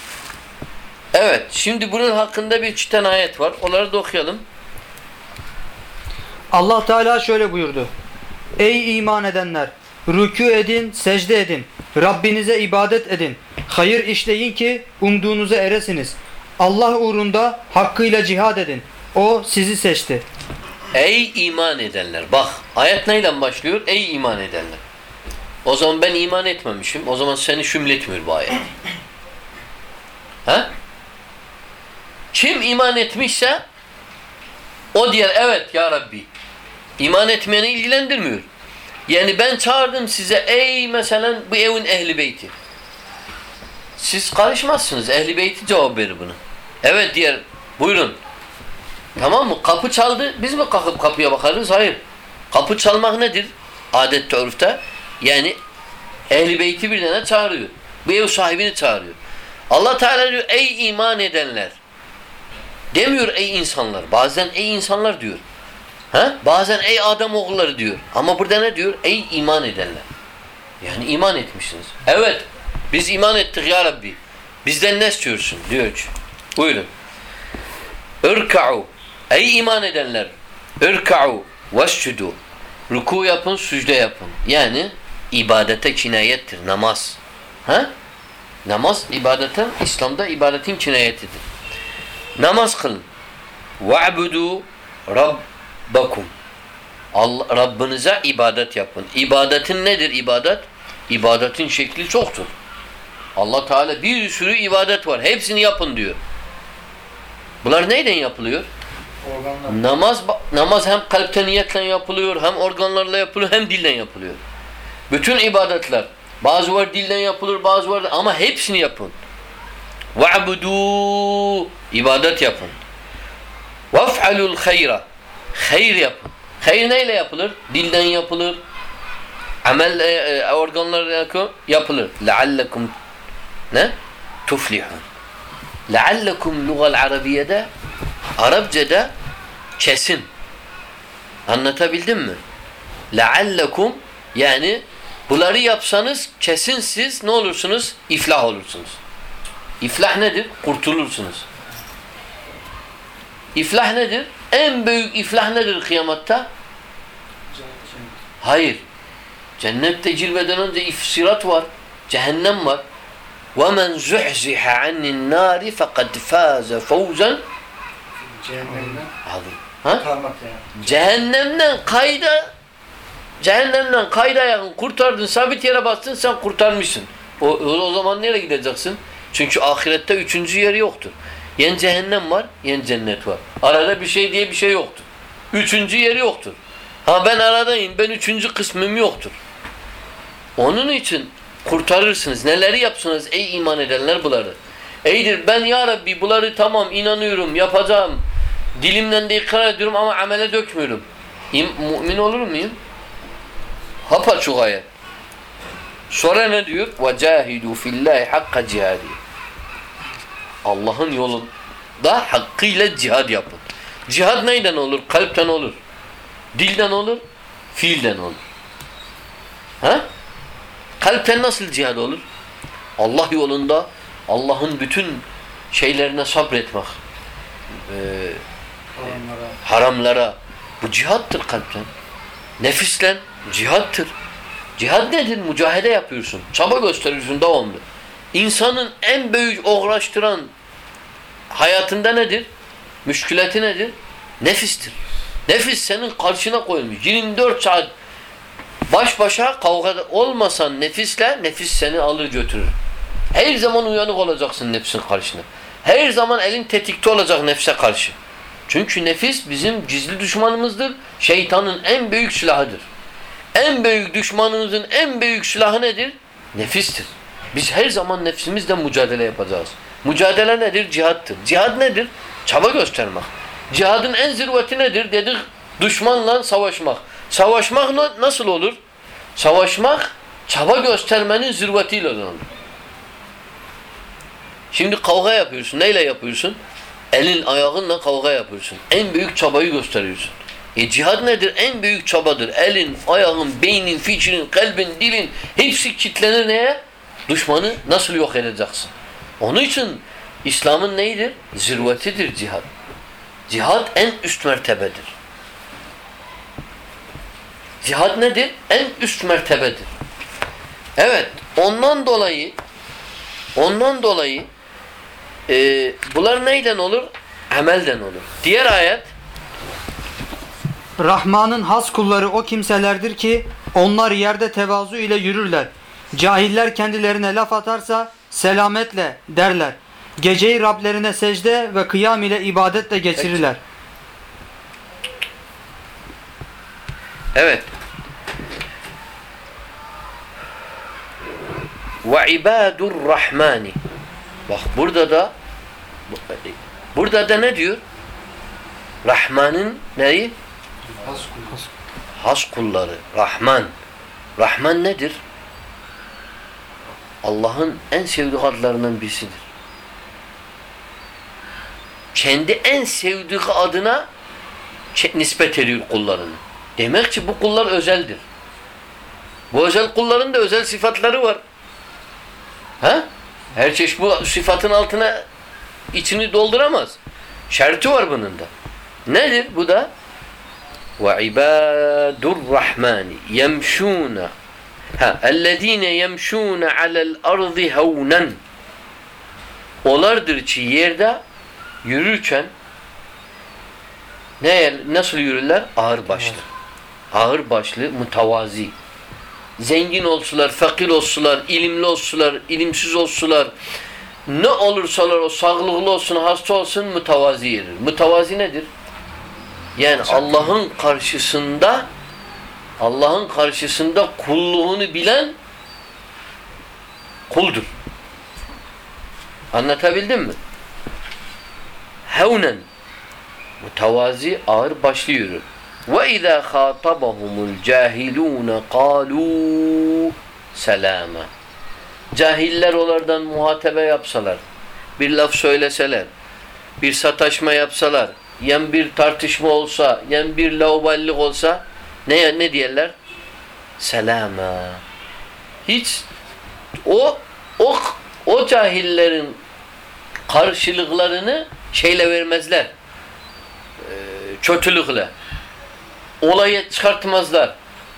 Evet, şimdi bunun hakkında bir çiten ayet var. Onları da okuyalım. Allah Teala şöyle buyurdu. Ey iman edenler! Rükû edin, secde edin. Rabbinize ibadet edin. Hayır işleyin ki umduğunuza eresiniz. Allah uğrunda hakkıyla cihad edin. O sizi seçti. Ey iman edenler. Bak, ayet neyle başlıyor? Ey iman edenler. O zaman ben iman etmemişim. O zaman seni şümletmiyor bu ayet. Ha? Kim iman etmişse o diyor evet ya Rabbi. İman etmeyeni ilgilendirmiyor. Yani ben çağırdım size ey mesela bu evin ehli beyti. Siz karışmazsınız. Ehli beyti cevap verir bunu. Evet diğer buyurun. Tamam mı? Kapı çaldı. Biz mi kalkıp kapıya bakarız? Hayır. Kapı çalmak nedir? Adette örfte. Yani ehli beyti bir tane çağırıyor. Bu ev sahibini çağırıyor. Allah Teala diyor ey iman edenler. Demiyor ey insanlar. Bazen ey insanlar diyor. Ha? Bazen ey Adem oğulları diyor. Ama burada ne diyor? Ey iman edenler. Yani iman etmişsiniz. Evet. Biz iman ettik ya Rabbi. Bizden ne istiyorsun? Diyor ki. Buyurun. Irka'u. Ey iman edenler. Irka'u vescudu. Ruku yapın, sücde yapın. Yani ibadete kinayettir. Namaz. Ha? Namaz ibadetin, İslam'da ibadetin kinayetidir. Namaz kılın. Ve'budu rabbakum. Allah, Rabbinize ibadet yapın. İbadetin nedir ibadet? İbadetin şekli çoktur. Allah Teala bir sürü ibadet var. Hepsini yapın diyor. Bunlar neyden yapılıyor? Organlar. Namaz namaz hem kalpte niyetle yapılıyor, hem organlarla yapılıyor, hem dilden yapılıyor. Bütün ibadetler. Bazı var dilden yapılır, bazı var ama hepsini yapın. Va'budu ibadet yapın. Vef'alul hayra hayır yapın. Hayır neyle yapılır? Dilden yapılır. Amel e, e, organlarla yapılır. Leallekum ne? Tuflihun. Leallekum lugal arabiyede Arapçada kesin. Anlatabildim mi? Leallekum yani bunları yapsanız kesin siz ne olursunuz? İflah olursunuz. İflah nedir? Kurtulursunuz. İflah nedir? En büyük iflah nedir kıyamatta? Hayır. Cennette cilveden önce ifsirat var. Cehennem var. وَمَنْ زُحْزِحَ عَنِ النَّارِ فَقَدْ فَازَ فَوْزًا Cehennemden Azim. Ha? kalmak yani. Cehennemden kayda cehennemden kayda yakın kurtardın, sabit yere bastın sen kurtarmışsın. O, o zaman nereye gideceksin? Çünkü ahirette üçüncü yer yoktur. Yen cehennem var, yen cennet var. Arada bir şey diye bir şey yoktur. Üçüncü yeri yoktur. Ha ben aradayım, ben üçüncü kısmım yoktur. Onun için kurtarırsınız. Neleri yapsınız ey iman edenler bunları. Eydir ben ya Rabbi bunları tamam inanıyorum, yapacağım. Dilimden de ikrar ediyorum ama amele dökmüyorum. İm, mümin olur muyum? Hapaçuk ayet. Sonra ne diyor? وَجَاهِدُوا فِي اللّٰهِ حَقَّ cihadi. Allah'ın yolunda hakkıyla cihad yapın. Cihad neyden olur? Kalpten olur. Dilden olur. Fiilden olur. Ha? Kalpten nasıl cihad olur? Allah yolunda Allah'ın bütün şeylerine sabretmek. Ee, haramlara. Bu cihattır kalpten. Nefislen cihattır. Cihad nedir? Mücahede yapıyorsun. Çaba gösteriyorsun devamlı. İnsanın en büyük uğraştıran hayatında nedir? Müşkületi nedir? Nefistir. Nefis senin karşına koyulmuş. 24 saat baş başa kavga olmasan nefisle nefis seni alır götürür. Her zaman uyanık olacaksın nefsin karşına. Her zaman elin tetikte olacak nefse karşı. Çünkü nefis bizim gizli düşmanımızdır. Şeytanın en büyük silahıdır. En büyük düşmanımızın en büyük silahı nedir? Nefistir. Biz her zaman nefsimizle mücadele yapacağız. Mücadele nedir? Cihattır. Cihad nedir? Çaba göstermek. Cihadın en zirveti nedir? Dedik düşmanla savaşmak. Savaşmak na- nasıl olur? Savaşmak çaba göstermenin zirvetiyle olur. Şimdi kavga yapıyorsun. Neyle yapıyorsun? Elin ayağınla kavga yapıyorsun. En büyük çabayı gösteriyorsun. E cihad nedir? En büyük çabadır. Elin, ayağın, beynin, fikrin, kalbin, dilin hepsi kitlenir neye? Düşmanı nasıl yok edeceksin? Onun için İslam'ın neydir? Zirvetidir cihad. Cihad en üst mertebedir. Cihad nedir? En üst mertebedir. Evet, ondan dolayı ondan dolayı e, bunlar neyden olur? Amelden olur. Diğer ayet Rahman'ın has kulları o kimselerdir ki onlar yerde tevazu ile yürürler. Cahiller kendilerine laf atarsa selametle derler. Geceyi Rablerine secde ve kıyam ile ibadetle geçirirler. Evet. Ve ibadur rahmani. Bak burada da burada da ne diyor? Rahman'ın neyi? Has kulları. Rahman. Rahman nedir? Allah'ın en sevdiği adlarından birisidir. Kendi en sevdiği adına çe- nispet ediyor kullarını. Demek ki bu kullar özeldir. Bu özel kulların da özel sıfatları var. Ha? Her çeşit bu sıfatın altına içini dolduramaz. Şerti var bunun da. Nedir bu da? وعباد الرحمن يمشون Ha, ellezine yemşûne alel ardı havnen. Olardır ki yerde yürürken ne nasıl yürürler? Ağır başlı. Ağır başlı, mutavazi. Zengin olsular, fakir olsular, ilimli olsular, ilimsiz olsular, ne olursalar o sağlıklı olsun, hasta olsun mutavazi yerir. Mutavazi nedir? Yani Allah'ın karşısında Allah'ın karşısında kulluğunu bilen kuldur. Anlatabildim mi? Hevnen mütevazi ağır başlı yürür. Ve izâ khâtabahumul cahilûne kâlû selâme. Cahiller onlardan muhatebe yapsalar, bir laf söyleseler, bir sataşma yapsalar, yen bir tartışma olsa, yen bir lauballik olsa ne ne diyorlar? Selama. Hiç o o o cahillerin karşılıklarını şeyle vermezler. Ee, kötülükle. Olayı çıkartmazlar.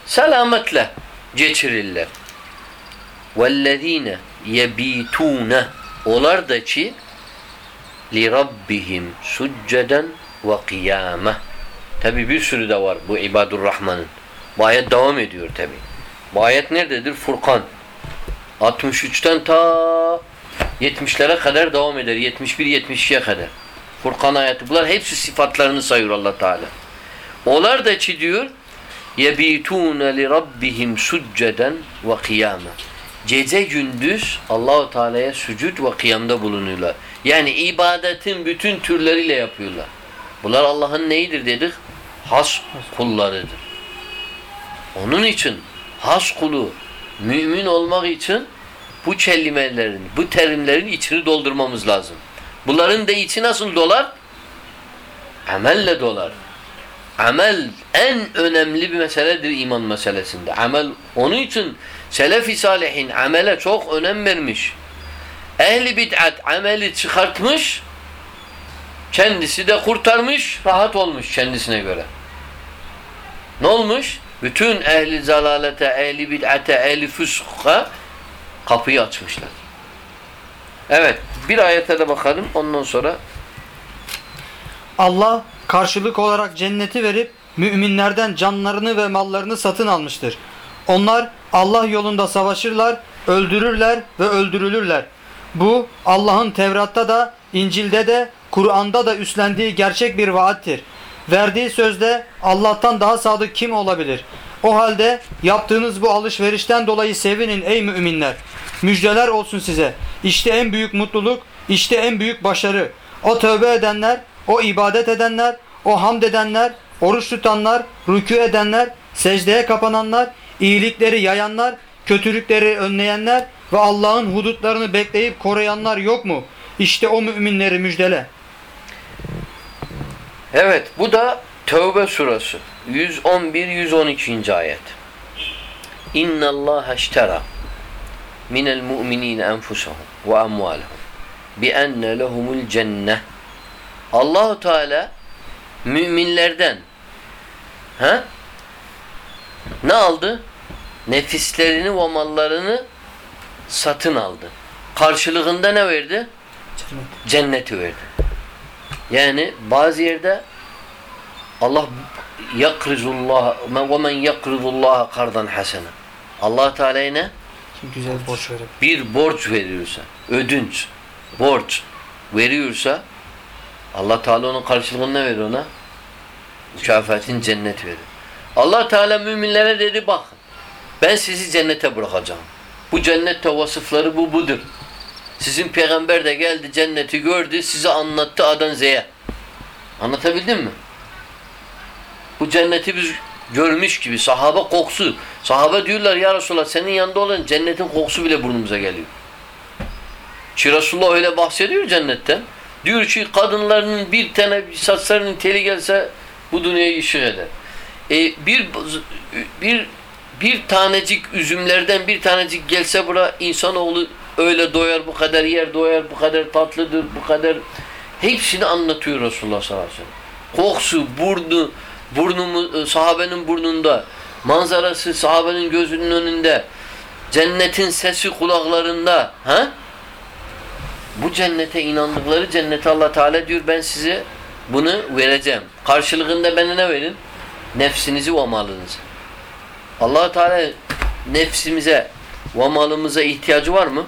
Selametle geçirirler. وَالَّذ۪ينَ يَب۪يتُونَ Olar da ki لِرَبِّهِمْ سُجَّدًا وَقِيَامًا Tabi bir sürü de var bu ibadur Rahman'ın. Bu ayet devam ediyor tabi. Bu ayet nerededir? Furkan. 63'ten ta 70'lere kadar devam eder. 71-72'ye kadar. Furkan ayeti. Bunlar hepsi sıfatlarını sayıyor allah Teala. Olar da ki diyor يَب۪يتُونَ لِرَبِّهِمْ سُجَّدًا وَقِيَامًا Gece gündüz Allahu Teala'ya sücud ve kıyamda bulunuyorlar. Yani ibadetin bütün türleriyle yapıyorlar. Bunlar Allah'ın neyidir dedik? Has kullarıdır. Onun için has kulu mümin olmak için bu kelimelerin, bu terimlerin içini doldurmamız lazım. Bunların da içi nasıl dolar? Amelle dolar. Amel en önemli bir meseledir iman meselesinde. Amel onun için selef-i salihin amele çok önem vermiş. Ehli bid'at ameli çıkartmış, kendisi de kurtarmış, rahat olmuş kendisine göre. Ne olmuş? Bütün ehli zalalete, ehli bid'ate, ehli füska kapıyı açmışlar. Evet, bir ayete de bakalım ondan sonra Allah karşılık olarak cenneti verip müminlerden canlarını ve mallarını satın almıştır. Onlar Allah yolunda savaşırlar, öldürürler ve öldürülürler. Bu Allah'ın Tevrat'ta da, İncil'de de, Kur'an'da da üstlendiği gerçek bir vaattir. Verdiği sözde Allah'tan daha sadık kim olabilir? O halde yaptığınız bu alışverişten dolayı sevinin ey müminler. Müjdeler olsun size. İşte en büyük mutluluk, işte en büyük başarı. O tövbe edenler, o ibadet edenler, o hamd edenler, oruç tutanlar, rükû edenler, secdeye kapananlar, iyilikleri yayanlar, kötülükleri önleyenler ve Allah'ın hudutlarını bekleyip koruyanlar yok mu? İşte o müminleri müjdele. Evet bu da Tevbe surası 111-112. ayet. İnna Allah iştera minel mu'minin enfusahum ve amwalahum bi enne lehumul cenneh. Allahu Teala müminlerden ha? Ne aldı? Nefislerini ve mallarını satın aldı. Karşılığında ne verdi? Cenneti verdi. Yani bazı yerde Allah yakrizullah ve men yakrizullah kardan hasene. Allah Teala'ya ne? Kim güzel borç verir. Bir borç veriyorsa, ödünç, borç veriyorsa Allah Teala onun karşılığını ne verir ona? Mükafatın cennet verir. Allah Teala müminlere dedi bak ben sizi cennete bırakacağım. Bu cennette vasıfları bu budur. Sizin peygamber de geldi cenneti gördü size anlattı Adan Z'ye. Anlatabildim mi? Bu cenneti biz görmüş gibi sahabe kokusu. Sahabe diyorlar ya Resulallah senin yanında olan cennetin kokusu bile burnumuza geliyor. Ki Resulullah öyle bahsediyor cennetten. Diyor ki kadınlarının bir tane saçlarının teli gelse bu dünyayı ışık eder. E, bir bir bir tanecik üzümlerden bir tanecik gelse bura insanoğlu öyle doyar, bu kadar yer doyar, bu kadar tatlıdır, bu kadar hepsini anlatıyor Resulullah sallallahu aleyhi ve sellem. Kokusu, burnu, burnumu, sahabenin burnunda, manzarası sahabenin gözünün önünde, cennetin sesi kulaklarında, ha? Bu cennete inandıkları cennete Allah Teala diyor ben size bunu vereceğim. Karşılığında bana ne verin? Nefsinizi ve malınızı. allah Teala nefsimize ve malımıza ihtiyacı var mı?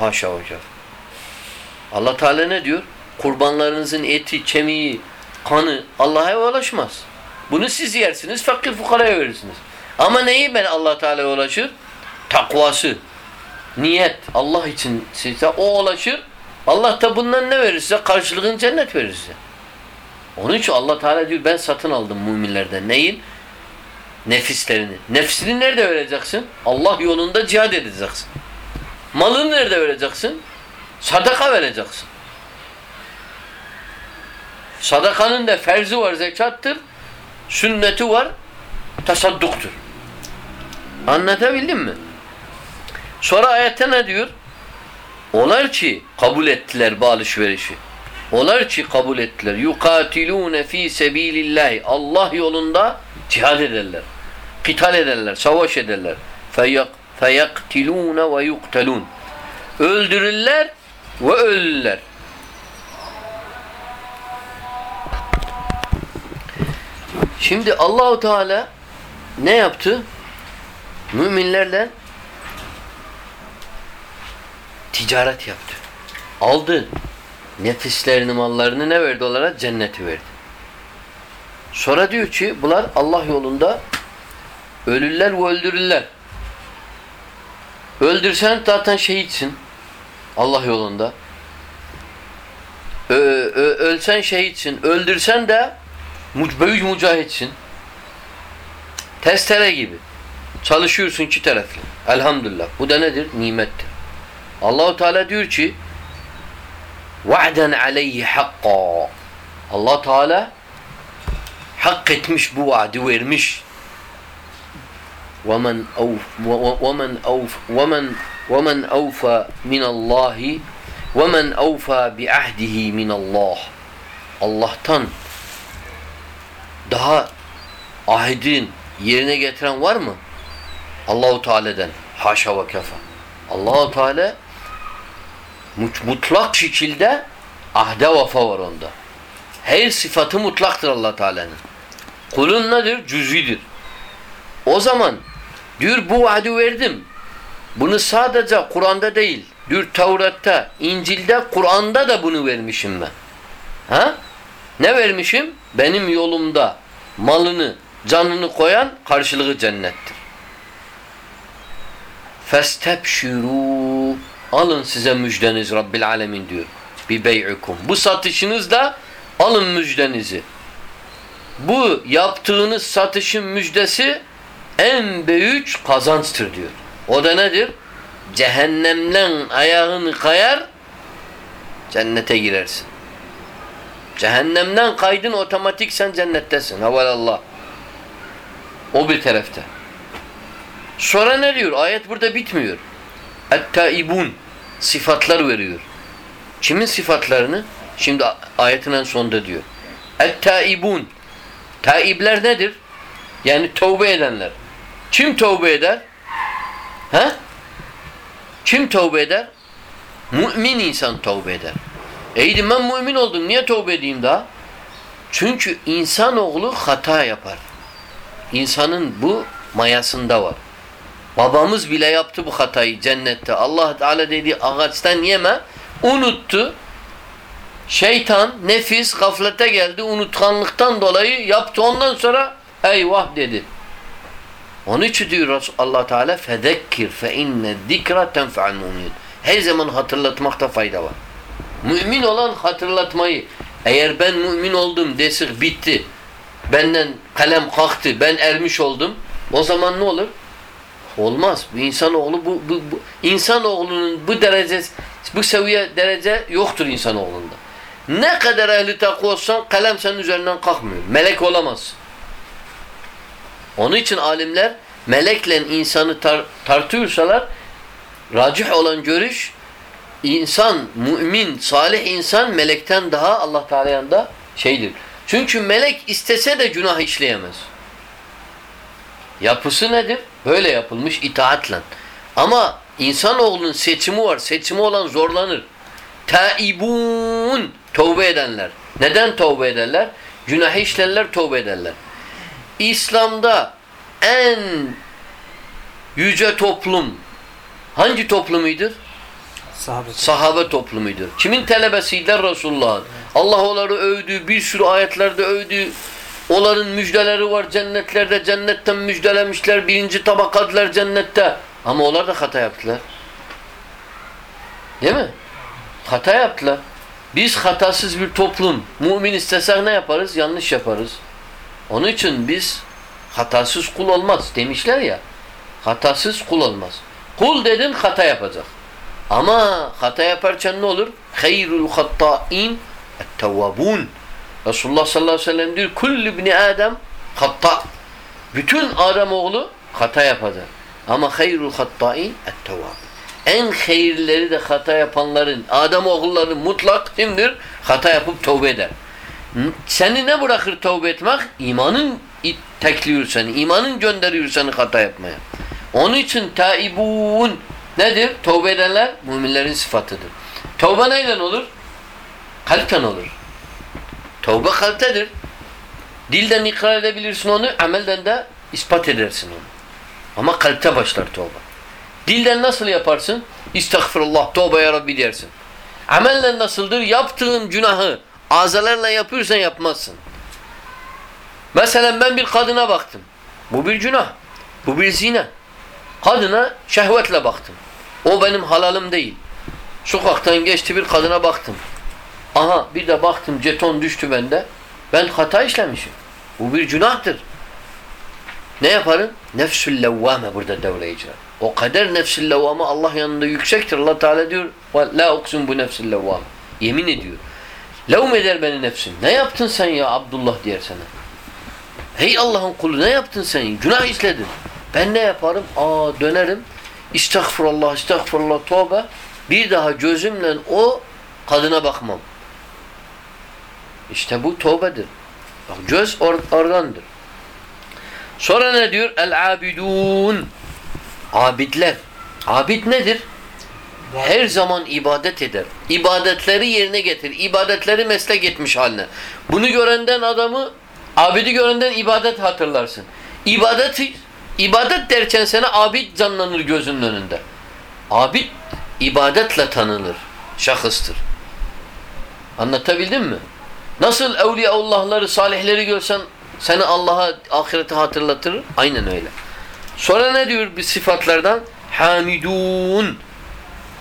Haşa hocam. Allah Teala ne diyor? Kurbanlarınızın eti, kemiği, kanı Allah'a ulaşmaz. Bunu siz yersiniz, fakir fukaraya verirsiniz. Ama neyi ben Allah Teala'ya ulaşır? Takvası, niyet, Allah için size o ulaşır. Allah da bundan ne verir size? Karşılığını cennet verir size. Onun için Allah Teala diyor ben satın aldım müminlerden. Neyin? Nefislerini. Nefsini nerede vereceksin? Allah yolunda cihad edeceksin. Malını nerede vereceksin? Sadaka vereceksin. Sadakanın da ferzi var zekattır. Sünneti var tasadduktur. Anlatabildim mi? Sonra ayette ne diyor? Onlar ki kabul ettiler bu alışverişi. Onlar ki kabul ettiler. Yukatilune fi sebilillahi. Allah yolunda cihad ederler. Kital ederler, savaş ederler. Feyak feyaktilune ve yuktelun. Öldürürler ve ölürler. Şimdi Allahu Teala ne yaptı? Müminlerle ticaret yaptı. Aldı. Nefislerini, mallarını ne verdi onlara? Cenneti verdi. Sonra diyor ki bunlar Allah yolunda ölürler ve öldürürler. Öldürsen zaten şehitsin. Allah yolunda. Ö, ö, ölsen şehitsin. Öldürsen de büyük mücahitsin. Testere gibi. Çalışıyorsun iki taraflı. Elhamdülillah. Bu da nedir? Nimettir. Allahu Teala diyor ki va'den aleyhi hakka Allah Teala hak etmiş bu vaadi vermiş. وَمَنْ أَوْفَ وَمَنْ أَوْفَ وَمَنْ وَمَنْ أَوْفَى مِنَ اللّٰهِ وَمَنْ أَوْفَى بِعَهْدِهِ مِنَ اللّٰهِ Allah'tan daha ahidin yerine getiren var mı? Allahu Teala'dan. Haşa ve kefa. Allahu Teala mutlak şekilde ahde vefa var onda. Her sıfatı mutlaktır Allah Teala'nın. Kulun nedir? Cüzidir. O zaman diyor bu vaadi verdim. Bunu sadece Kur'an'da değil, diyor Tevrat'ta, İncil'de, Kur'an'da da bunu vermişim ben. Ha? Ne vermişim? Benim yolumda malını, canını koyan karşılığı cennettir. Festebşirû Alın size müjdeniz Rabbil Alemin diyor. Bi bey'ikum. Bu satışınızda alın müjdenizi. Bu yaptığınız satışın müjdesi en büyük kazançtır diyor. O da nedir? Cehennemden ayağını kayar cennete girersin. Cehennemden kaydın otomatik sen cennettesin. Havalallah. O bir tarafta. Sonra ne diyor? Ayet burada bitmiyor. Et-taibun sıfatlar veriyor. Kimin sıfatlarını? Şimdi ayetin en sonunda diyor. Et-taibun Taibler nedir? Yani tövbe edenler. Kim tövbe eder? He? Kim tövbe eder? Mümin insan tövbe eder. Eydim ben mümin oldum. Niye tövbe edeyim daha? Çünkü insanoğlu hata yapar. İnsanın bu mayasında var. Babamız bile yaptı bu hatayı cennette. Allah Teala dedi ağaçtan yeme. Unuttu. Şeytan, nefis gaflete geldi. Unutkanlıktan dolayı yaptı. Ondan sonra eyvah dedi. Onun için diyor Allah Teala fezekkir fe inne zikra tenfa'al mu'min. Her zaman hatırlatmakta fayda var. Mümin olan hatırlatmayı. Eğer ben mümin oldum desik bitti. Benden kalem kalktı. Ben ermiş oldum. O zaman ne olur? Olmaz. Bu insanoğlu bu, bu, bu insanoğlunun bu derece bu seviye derece yoktur insanoğlunda. Ne kadar ehli takva olsan kalem senin üzerinden kalkmıyor. Melek olamaz. Onun için alimler melekle insanı tar tartıyorsalar racih olan görüş insan, mümin, salih insan melekten daha Allah Teala yanında şeydir. Çünkü melek istese de günah işleyemez. Yapısı nedir? Böyle yapılmış itaatle. Ama insanoğlunun seçimi var. Seçimi olan zorlanır. Taibun tövbe edenler. Neden tövbe ederler? Günah işlerler tövbe ederler. İslam'da en yüce toplum hangi toplumuydur? Sahabe. Sahabe toplumuydur. Kimin talebesiydiler? Resulullah'ın. Allah onları övdü, bir sürü ayetlerde övdü. Onların müjdeleri var cennetlerde, cennetten müjdelemişler, birinci tabakadılar cennette. Ama onlar da hata yaptılar. Değil mi? Hata yaptılar. Biz hatasız bir toplum. Mümin istesek ne yaparız? Yanlış yaparız. Onun için biz hatasız kul olmaz demişler ya. Hatasız kul olmaz. Kul dedin hata yapacak. Ama hata yaparken ne olur? Hayrul hatta'in et-tevvabun. Resulullah sallallahu aleyhi ve sellem diyor kullu ibni Adem hatta. Bütün Adem oğlu hata yapacak. Ama hayrul hatta'in et-tevvab. En hayırları da hata yapanların, Adem oğulları mutlak kimdir? Hata yapıp tövbe eder. Seni ne bırakır tövbe etmek? İmanın tekliyor seni. İmanın gönderiyor seni hata yapmaya. Onun için taibun nedir? Tövbe edenler müminlerin sıfatıdır. Tövbe neyle olur? Kalpten olur. Tövbe kalptedir. Dilden ikrar edebilirsin onu, amelden de ispat edersin onu. Ama kalpte başlar tövbe. Dilden nasıl yaparsın? İstağfirullah, tövbe ya Rabbi dersin. Amelle nasıldır? Yaptığın günahı azalarla yapıyorsan yapmazsın. Mesela ben bir kadına baktım. Bu bir günah. Bu bir zina. Kadına şehvetle baktım. O benim halalım değil. Sokaktan geçti bir kadına baktım. Aha bir de baktım jeton düştü bende. Ben hata işlemişim. Bu bir günahtır. Ne yaparım? Nefsül levvame burada devre icra. O kadar nefsül levvame Allah yanında yüksektir. Allah Teala diyor la uksun bu nefsül levvame. Yemin ediyor. Levm eder beni nefsim. Ne yaptın sen ya Abdullah diyer sana. Hey Allah'ın kulu ne yaptın sen? Günah işledin. Ben ne yaparım? Aa dönerim. İstağfurullah, estağfurullah, tövbe. Bir daha gözümle o kadına bakmam. İşte bu tövbedir. Bak göz or organdır. Sonra ne diyor? El-abidun. Abidler. Abid nedir? Her zaman ibadet eder. İbadetleri yerine getir. İbadetleri meslek etmiş haline. Bunu görenden adamı, abidi görenden ibadet hatırlarsın. İbadeti, ibadet derken sana abid canlanır gözünün önünde. Abid ibadetle tanınır. Şahıstır. Anlatabildim mi? Nasıl evliyaullahları, salihleri görsen seni Allah'a, ahirete hatırlatır. Aynen öyle. Sonra ne diyor bir sıfatlardan? Hamidun.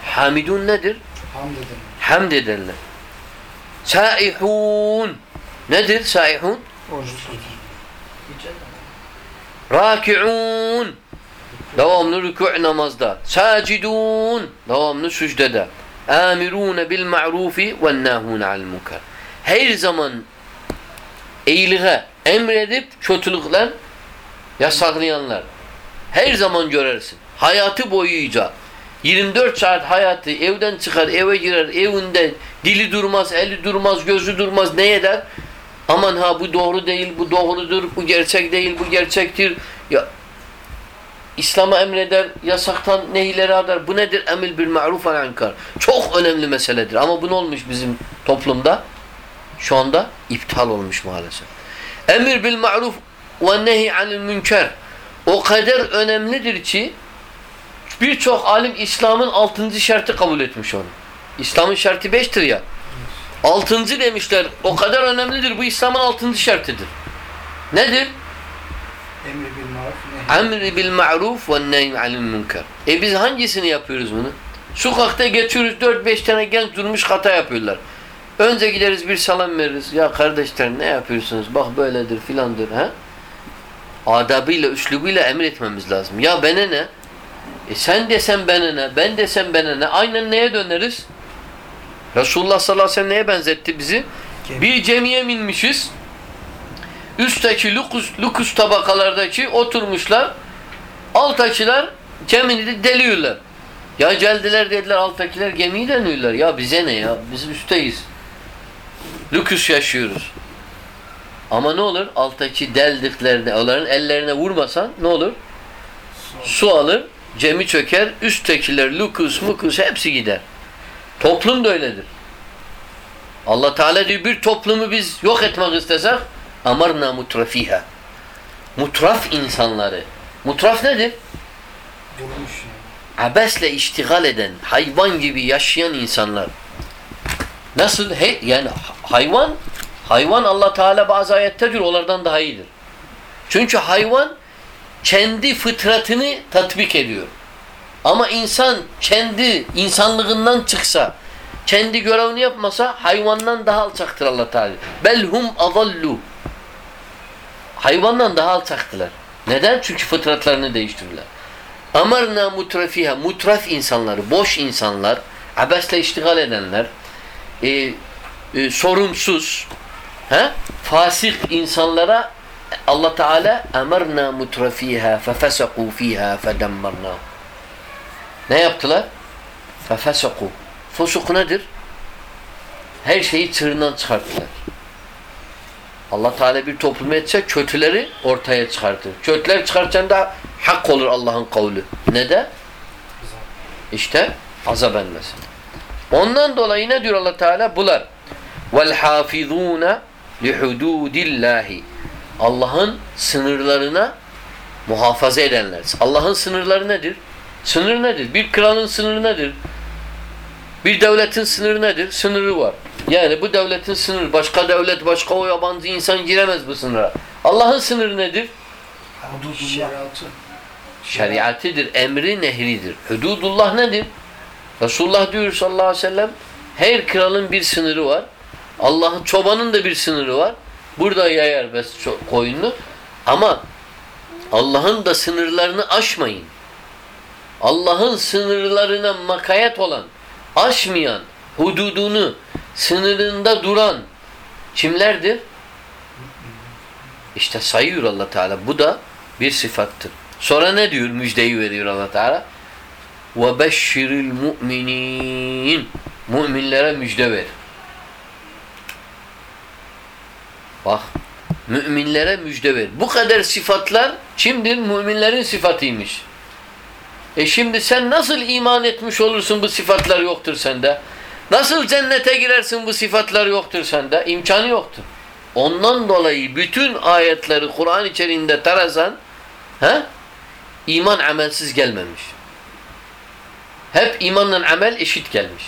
Hamidun nedir? Hamd edin. Hamd ederler. Saihun. Nedir saihun? Oruçsuz. Rakiun. Devamlı rükû namazda. Sacidun. Devamlı sücdede. Amirune bil ma'rufi ve nahun al munkar. Her zaman iyiliğe emredip kötülükler yasaklayanlar. Her zaman görersin. Hayatı boyunca 24 saat hayatı evden çıkar, eve girer, evinde dili durmaz, eli durmaz, gözü durmaz ne eder? Aman ha bu doğru değil, bu doğrudur, bu gerçek değil, bu gerçektir. Ya İslam'a emreder, yasaktan nehilere adar. Bu nedir? Emil bil ma'ruf ve ankar. Çok önemli meseledir. Ama bu ne olmuş bizim toplumda? Şu anda iptal olmuş maalesef. Emir bil ma'ruf ve nehi anil münker. O kadar önemlidir ki birçok alim İslam'ın altıncı şartı kabul etmiş onu. İslam'ın şartı beştir ya. Altıncı demişler. O kadar önemlidir. Bu İslam'ın altıncı şartıdır. Nedir? Emri bil maruf nehy. Emri bil ma'ruf ve nehy anil münker. E biz hangisini yapıyoruz bunu? Sokakta geçiyoruz dört beş tane genç durmuş hata yapıyorlar. Önce gideriz bir salam veririz. Ya kardeşler ne yapıyorsunuz? Bak böyledir filandır. ha? Adabıyla, üslubuyla emretmemiz lazım. Ya bana ne? E sen desen bana ne? Ben desem bana ne? Aynen neye döneriz? Resulullah sallallahu aleyhi ve sellem neye benzetti bizi? Gemi. Bir gemiye binmişiz. Üstteki lukus, lukus tabakalardaki oturmuşlar. Alttakiler gemini de deliyorlar. Ya geldiler dediler alttakiler gemiyi deniyorlar. Ya bize ne ya? Biz üstteyiz. Lüküs yaşıyoruz. Ama ne olur? Alttaki deldiklerine, onların ellerine vurmasan ne olur? Su alır, cemi çöker, üsttekiler lukus, mukus hepsi gider. Toplum da öyledir. Allah Teala diyor bir toplumu biz yok etmek istesek amarna mutrafiha. Mutraf insanları. Mutraf nedir? Durmuş abesle iştigal eden, hayvan gibi yaşayan insanlar. Nasıl? He, yani hayvan hayvan Allah Teala bazı ayette diyor onlardan daha iyidir. Çünkü hayvan kendi fıtratını tatbik ediyor. Ama insan kendi insanlığından çıksa, kendi görevini yapmasa hayvandan daha alçaktır Allah Teala. Belhum azallu. Hayvandan daha alçaktılar. Neden? Çünkü fıtratlarını değiştirirler. Amarna mutrefiha, mutraf insanları, boş insanlar, abesle iştigal edenler, e, e, sorumsuz, he? fasık insanlara Allah Teala emarna mutrefiha fefesaku fiha fedemmarna. Ne yaptılar? Fefesaku. Fusuk nedir? Her şeyi çığırından çıkarttılar. Allah Teala bir toplum etse kötüleri ortaya çıkartır. Kötüler çıkartan da hak olur Allah'ın kavli. Ne de? İşte azap etmesin. Ondan dolayı ne diyor Allah Teala? Bular. Vel hafizuna li hududillahi. Allah'ın sınırlarına muhafaza edenler. Allah'ın sınırları nedir? Sınır nedir? Bir kralın sınırı nedir? Bir devletin sınırı nedir? Sınırı var. Yani bu devletin sınırı, başka devlet, başka o yabancı insan giremez bu sınıra. Allah'ın sınırı nedir? Şeriatı. Şeriatıdır, emri nehridir. Hududullah nedir? Resulullah diyor sallallahu aleyhi ve sellem her kralın bir sınırı var. Allah'ın çobanın da bir sınırı var. Burada yayar bes koyunu ama Allah'ın da sınırlarını aşmayın. Allah'ın sınırlarına makayet olan, aşmayan, hududunu, sınırında duran kimlerdir? İşte sayıyor Allah Teala. Bu da bir sıfattır. Sonra ne diyor? Müjdeyi veriyor Allah Teala. Ve beşşiril mu'minin. Müminlere müjde ver. Bak. Müminlere müjde ver. Bu kadar sıfatlar kimdir? Müminlerin sıfatıymış. E şimdi sen nasıl iman etmiş olursun bu sıfatlar yoktur sende? Nasıl cennete girersin bu sıfatlar yoktur sende? İmkanı yoktur. Ondan dolayı bütün ayetleri Kur'an içerisinde tarazan he? iman amelsiz gelmemiş. Hep imanla amel eşit gelmiş.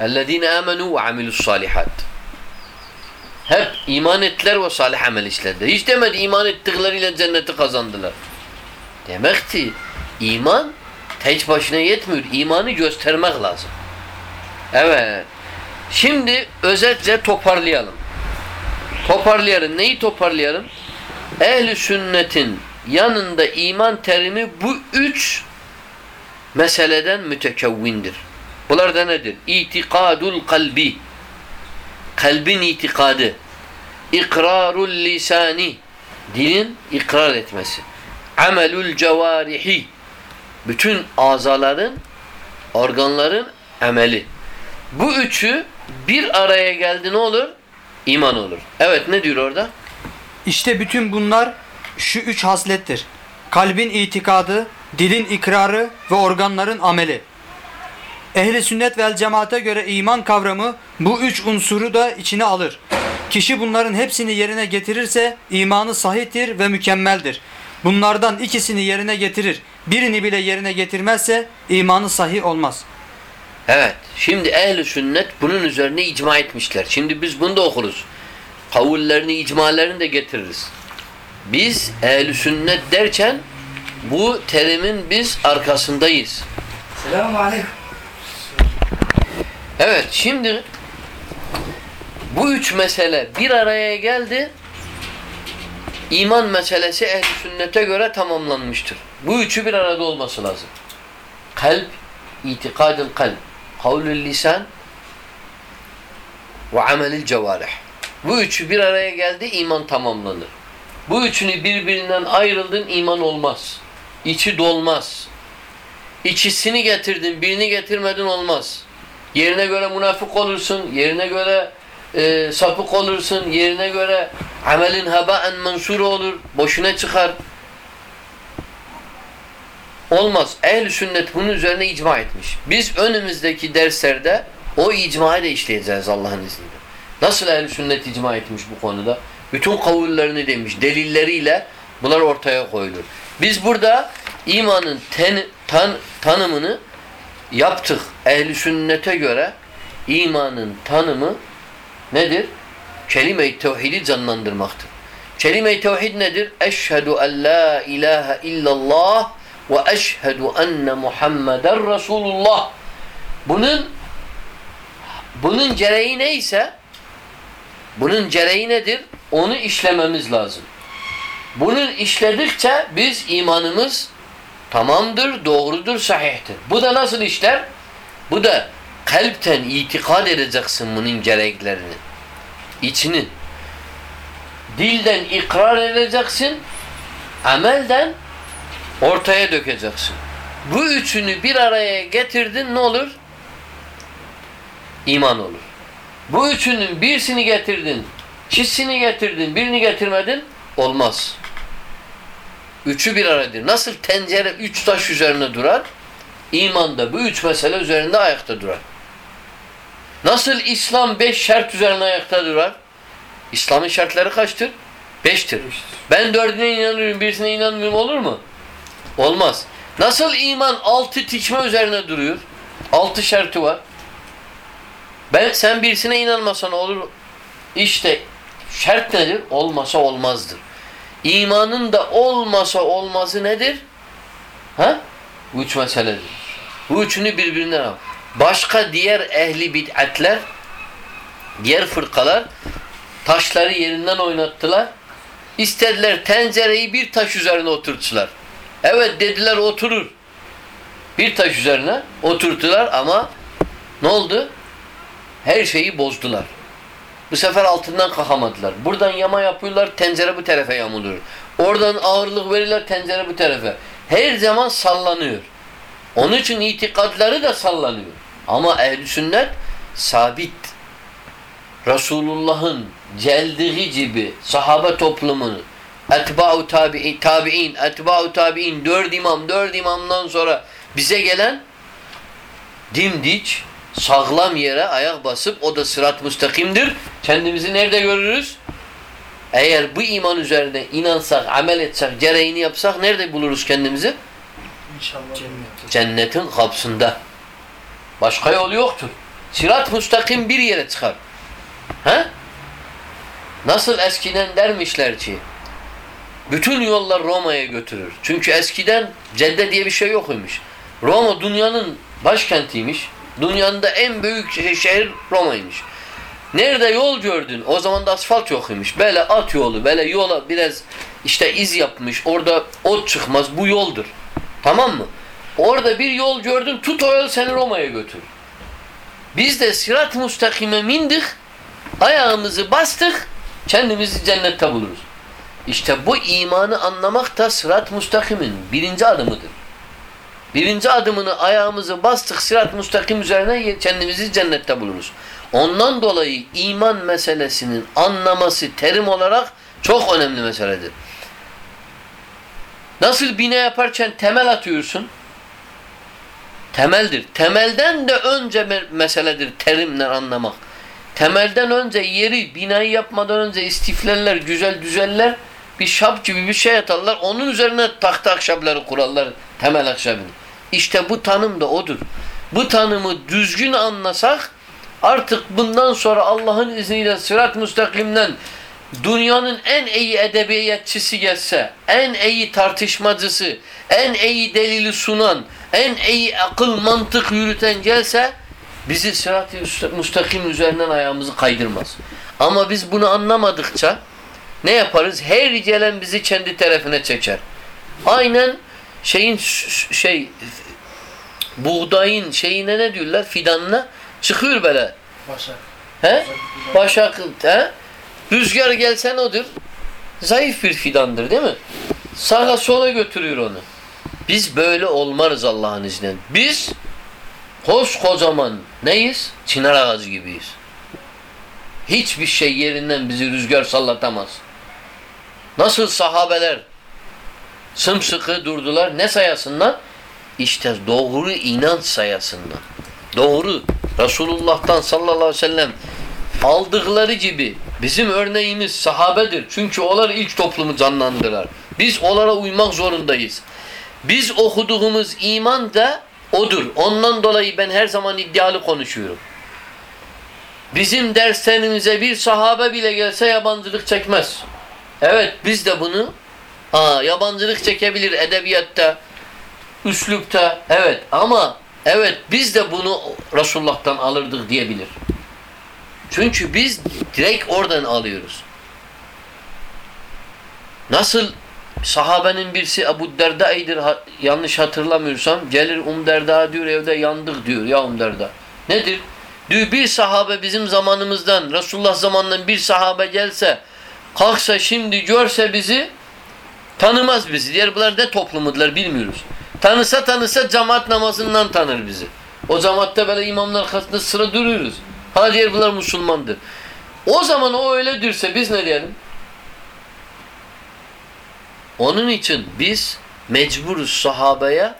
اَلَّذ۪ينَ آمَنُوا وَعَمِلُوا الصَّالِحَاتِ hep iman ettiler ve salih amel işlediler. Hiç demedi iman ettikleriyle cenneti kazandılar. Demek ki iman tek başına yetmiyor. İmanı göstermek lazım. Evet. Şimdi özetle toparlayalım. Toparlayalım. Neyi toparlayalım? Ehli sünnetin yanında iman terimi bu üç meseleden mütekevvindir. Bunlar da nedir? İtikadul kalbi. Kalbin itikadı. İkrarul lisani. Dilin ikrar etmesi. Amelul cevarihi. Bütün azaların, organların ameli. Bu üçü bir araya geldi ne olur? İman olur. Evet ne diyor orada? İşte bütün bunlar şu üç haslettir. Kalbin itikadı, dilin ikrarı ve organların ameli. Ehli sünnet vel cemaate göre iman kavramı bu üç unsuru da içine alır. Kişi bunların hepsini yerine getirirse imanı sahihtir ve mükemmeldir. Bunlardan ikisini yerine getirir, birini bile yerine getirmezse imanı sahih olmaz. Evet. Şimdi ehli sünnet bunun üzerine icma etmişler. Şimdi biz bunu da okuruz. Kavullerini, icmalarını da getiririz. Biz ehli sünnet derken bu terimin biz arkasındayız. Selamun aleyküm. Evet şimdi bu üç mesele bir araya geldi. İman meselesi ehl sünnete göre tamamlanmıştır. Bu üçü bir arada olması lazım. Kalp, itikadın kalp, kavlül lisan ve amelil cevarih. Bu üçü bir araya geldi iman tamamlanır. Bu üçünü birbirinden ayrıldın iman olmaz. İçi dolmaz. İkisini getirdin birini getirmedin olmaz. Yerine göre münafık olursun, yerine göre e, sapık olursun, yerine göre amelin hebaen mensur olur, boşuna çıkar. Olmaz. Ehl-i sünnet bunun üzerine icma etmiş. Biz önümüzdeki derslerde o icmayı da işleyeceğiz Allah'ın izniyle. Nasıl ehl-i sünnet icma etmiş bu konuda? Bütün kavullerini demiş, delilleriyle bunlar ortaya koyulur. Biz burada imanın ten, tan, tanımını yaptık. Ehli sünnete göre imanın tanımı nedir? Kelime-i tevhidi canlandırmaktır. Kelime-i tevhid nedir? Eşhedü en la ilahe illallah ve eşhedü enne Muhammeden Resulullah. Bunun bunun gereği neyse bunun gereği nedir? Onu işlememiz lazım. Bunun işledikçe biz imanımız tamamdır, doğrudur, sahihtir. Bu da nasıl işler? Bu da kalpten itikad edeceksin bunun gereklerini. İçini. Dilden ikrar edeceksin. Amelden ortaya dökeceksin. Bu üçünü bir araya getirdin ne olur? İman olur. Bu üçünün birisini getirdin, çizsini getirdin, birini getirmedin olmaz. Üçü bir aradır. Nasıl tencere üç taş üzerine durar? İman da bu üç mesele üzerinde ayakta durar. Nasıl İslam beş şart üzerine ayakta durar? İslam'ın şartları kaçtır? Beştir. Ben dördüne inanıyorum, birisine inanmıyorum olur mu? Olmaz. Nasıl iman altı tikme üzerine duruyor? Altı şartı var. Ben sen birisine inanmasan olur. İşte şart nedir? Olmasa olmazdır. İmanın da olmasa olmazı nedir? Ha? Üç meseledir. Bu üçünü birbirinden al. Başka diğer ehli bid'atler, diğer fırkalar taşları yerinden oynattılar. İstediler tencereyi bir taş üzerine oturttular. Evet dediler oturur. Bir taş üzerine oturttular ama ne oldu? Her şeyi bozdular. Bu sefer altından kalkamadılar. Buradan yama yapıyorlar, tencere bu tarafa yamulur. Oradan ağırlık verirler, tencere bu tarafa. Her zaman sallanıyor. Onun için itikadları da sallanıyor. Ama ehl sünnet sabit. Resulullah'ın geldiği gibi sahabe toplumunu etba'u tabi'in, tabi'in, etba'u tabi'in, dört imam, dört imamdan sonra bize gelen dimdik, sağlam yere ayak basıp o da sırat müstakimdir. Kendimizi nerede görürüz? Eğer bu iman üzerine inansak, amel etsek, gereğini yapsak nerede buluruz kendimizi? İnşallah cennet. Cennetin kapsında. Başka yol yoktur. Sırat müstakim bir yere çıkar. He? Nasıl eskiden dermişler ki bütün yollar Roma'ya götürür. Çünkü eskiden Cedde diye bir şey yokmuş. Roma dünyanın başkentiymiş. Dünyanın da en büyük şe- şehir Roma'ymış. Nerede yol gördün? O zaman da asfalt yokmuş. Böyle at yolu, böyle yola biraz işte iz yapmış. Orada ot çıkmaz. Bu yoldur. Tamam mı? Orada bir yol gördün, tut o yol seni Roma'ya götür. Biz de sırat-ı müstakime mindik, ayağımızı bastık, kendimizi cennette buluruz. İşte bu imanı anlamak da sırat-ı müstakimin birinci adımıdır. Birinci adımını ayağımızı bastık sırat-ı müstakim üzerine kendimizi cennette buluruz. Ondan dolayı iman meselesinin anlaması terim olarak çok önemli meseledir. Nasıl bina yaparken temel atıyorsun? Temeldir. Temelden de önce me- meseledir terimler anlamak. Temelden önce yeri, binayı yapmadan önce istiflerler, güzel düzeller, bir şap gibi bir şey atarlar. Onun üzerine tahta akşapları kurarlar, temel akşabını. İşte bu tanım da odur. Bu tanımı düzgün anlasak artık bundan sonra Allah'ın izniyle sırat müstakimden dünyanın en iyi edebiyatçısı gelse, en iyi tartışmacısı, en iyi delili sunan, en iyi akıl mantık yürüten gelse bizi sırat-ı müstakim üzerinden ayağımızı kaydırmaz. Ama biz bunu anlamadıkça ne yaparız? Her gelen bizi kendi tarafına çeker. Aynen şeyin şey buğdayın şeyine ne diyorlar? Fidanına çıkıyor böyle. Başak. He? Başak, he? Rüzgar gelsen odur. Zayıf bir fidandır değil mi? Sağa sola götürüyor onu. Biz böyle olmarız Allah'ın izniyle. Biz koskocaman neyiz? Çınar ağacı gibiyiz. Hiçbir şey yerinden bizi rüzgar sallatamaz. Nasıl sahabeler sımsıkı durdular ne sayasından? İşte doğru inanç sayasından. Doğru. Resulullah'tan sallallahu aleyhi ve sellem aldıkları gibi bizim örneğimiz sahabedir. Çünkü onlar ilk toplumu canlandılar. Biz onlara uymak zorundayız. Biz okuduğumuz iman da odur. Ondan dolayı ben her zaman iddialı konuşuyorum. Bizim derslerimize bir sahabe bile gelse yabancılık çekmez. Evet biz de bunu aa, yabancılık çekebilir edebiyatta, üslupta evet ama evet biz de bunu Resulullah'tan alırdık diyebilir. Çünkü biz direkt oradan alıyoruz. Nasıl sahabenin birisi Ebu Derda'ydır yanlış hatırlamıyorsam gelir Um Derda diyor evde yandık diyor ya Um Derda. Nedir? Diyor bir sahabe bizim zamanımızdan Resulullah zamanından bir sahabe gelse kalksa şimdi görse bizi tanımaz bizi. Diğer bunlar ne toplumudular bilmiyoruz. Tanısa tanısa cemaat namazından tanır bizi. O cemaatte böyle imamın arkasında sıra duruyoruz. Ha diğer bunlar Müslümandır. O zaman o öyle dürse biz ne diyelim? Onun için biz mecburuz sahabeye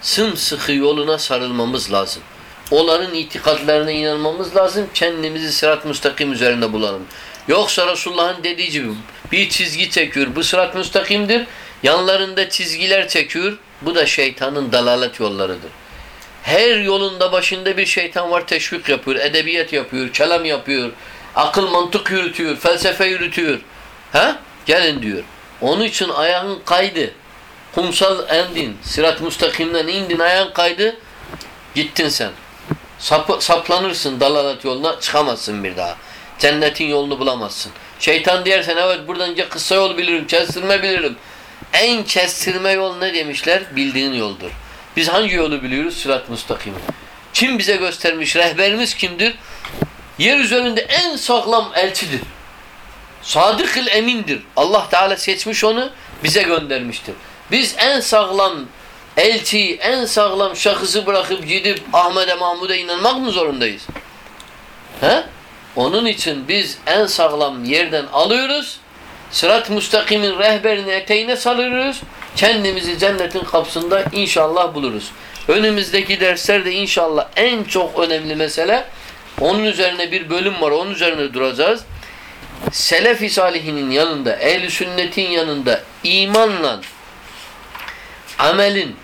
sımsıkı yoluna sarılmamız lazım. Onların itikadlarına inanmamız lazım. Kendimizi sırat müstakim üzerinde bulalım. Yoksa Resulullah'ın dediği gibi bir çizgi çekiyor. Bu sırat müstakimdir. Yanlarında çizgiler çekiyor. Bu da şeytanın dalalet yollarıdır. Her yolunda başında bir şeytan var teşvik yapıyor, edebiyat yapıyor, kelam yapıyor, akıl mantık yürütüyor, felsefe yürütüyor. Ha? Gelin diyor. Onun için ayağın kaydı. Kumsal endin, sırat müstakimden indin, ayağın kaydı, gittin sen. Sap, saplanırsın dalalet yoluna, çıkamazsın bir daha. Cennetin yolunu bulamazsın. Şeytan diyersen evet buradan kısa yol bilirim, kestirme bilirim. En kestirme yol ne demişler? Bildiğin yoldur. Biz hangi yolu biliyoruz? Sırat müstakimi. Kim bize göstermiş? Rehberimiz kimdir? Yer üzerinde en sağlam elçidir. Sadık-ül emindir. Allah Teala seçmiş onu, bize göndermiştir. Biz en sağlam elçiyi, en sağlam şahısı bırakıp gidip Ahmet'e Mahmud'a inanmak mı zorundayız? He? Onun için biz en sağlam yerden alıyoruz. Sırat müstakimin rehberini eteğine salıyoruz. Kendimizi cennetin kapısında inşallah buluruz. Önümüzdeki derslerde inşallah en çok önemli mesele onun üzerine bir bölüm var. Onun üzerine duracağız. Selef-i salihinin yanında, ehl sünnetin yanında imanla amelin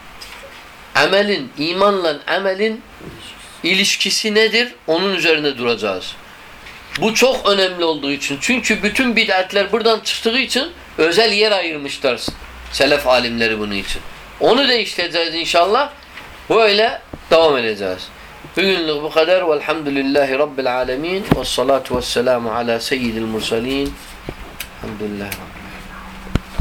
amelin, imanla amelin ilişkisi nedir? Onun üzerine duracağız. Bu çok önemli olduğu için. Çünkü bütün bid'atler buradan çıktığı için özel yer ayırmışlar selef alimleri bunun için. Onu da işleyeceğiz inşallah. Böyle devam edeceğiz. Bugünlük bu kadar. Velhamdülillahi Rabbil alemin. Ve salatu ve selamu ala seyyidil mursalin. Elhamdülillahi Rabbil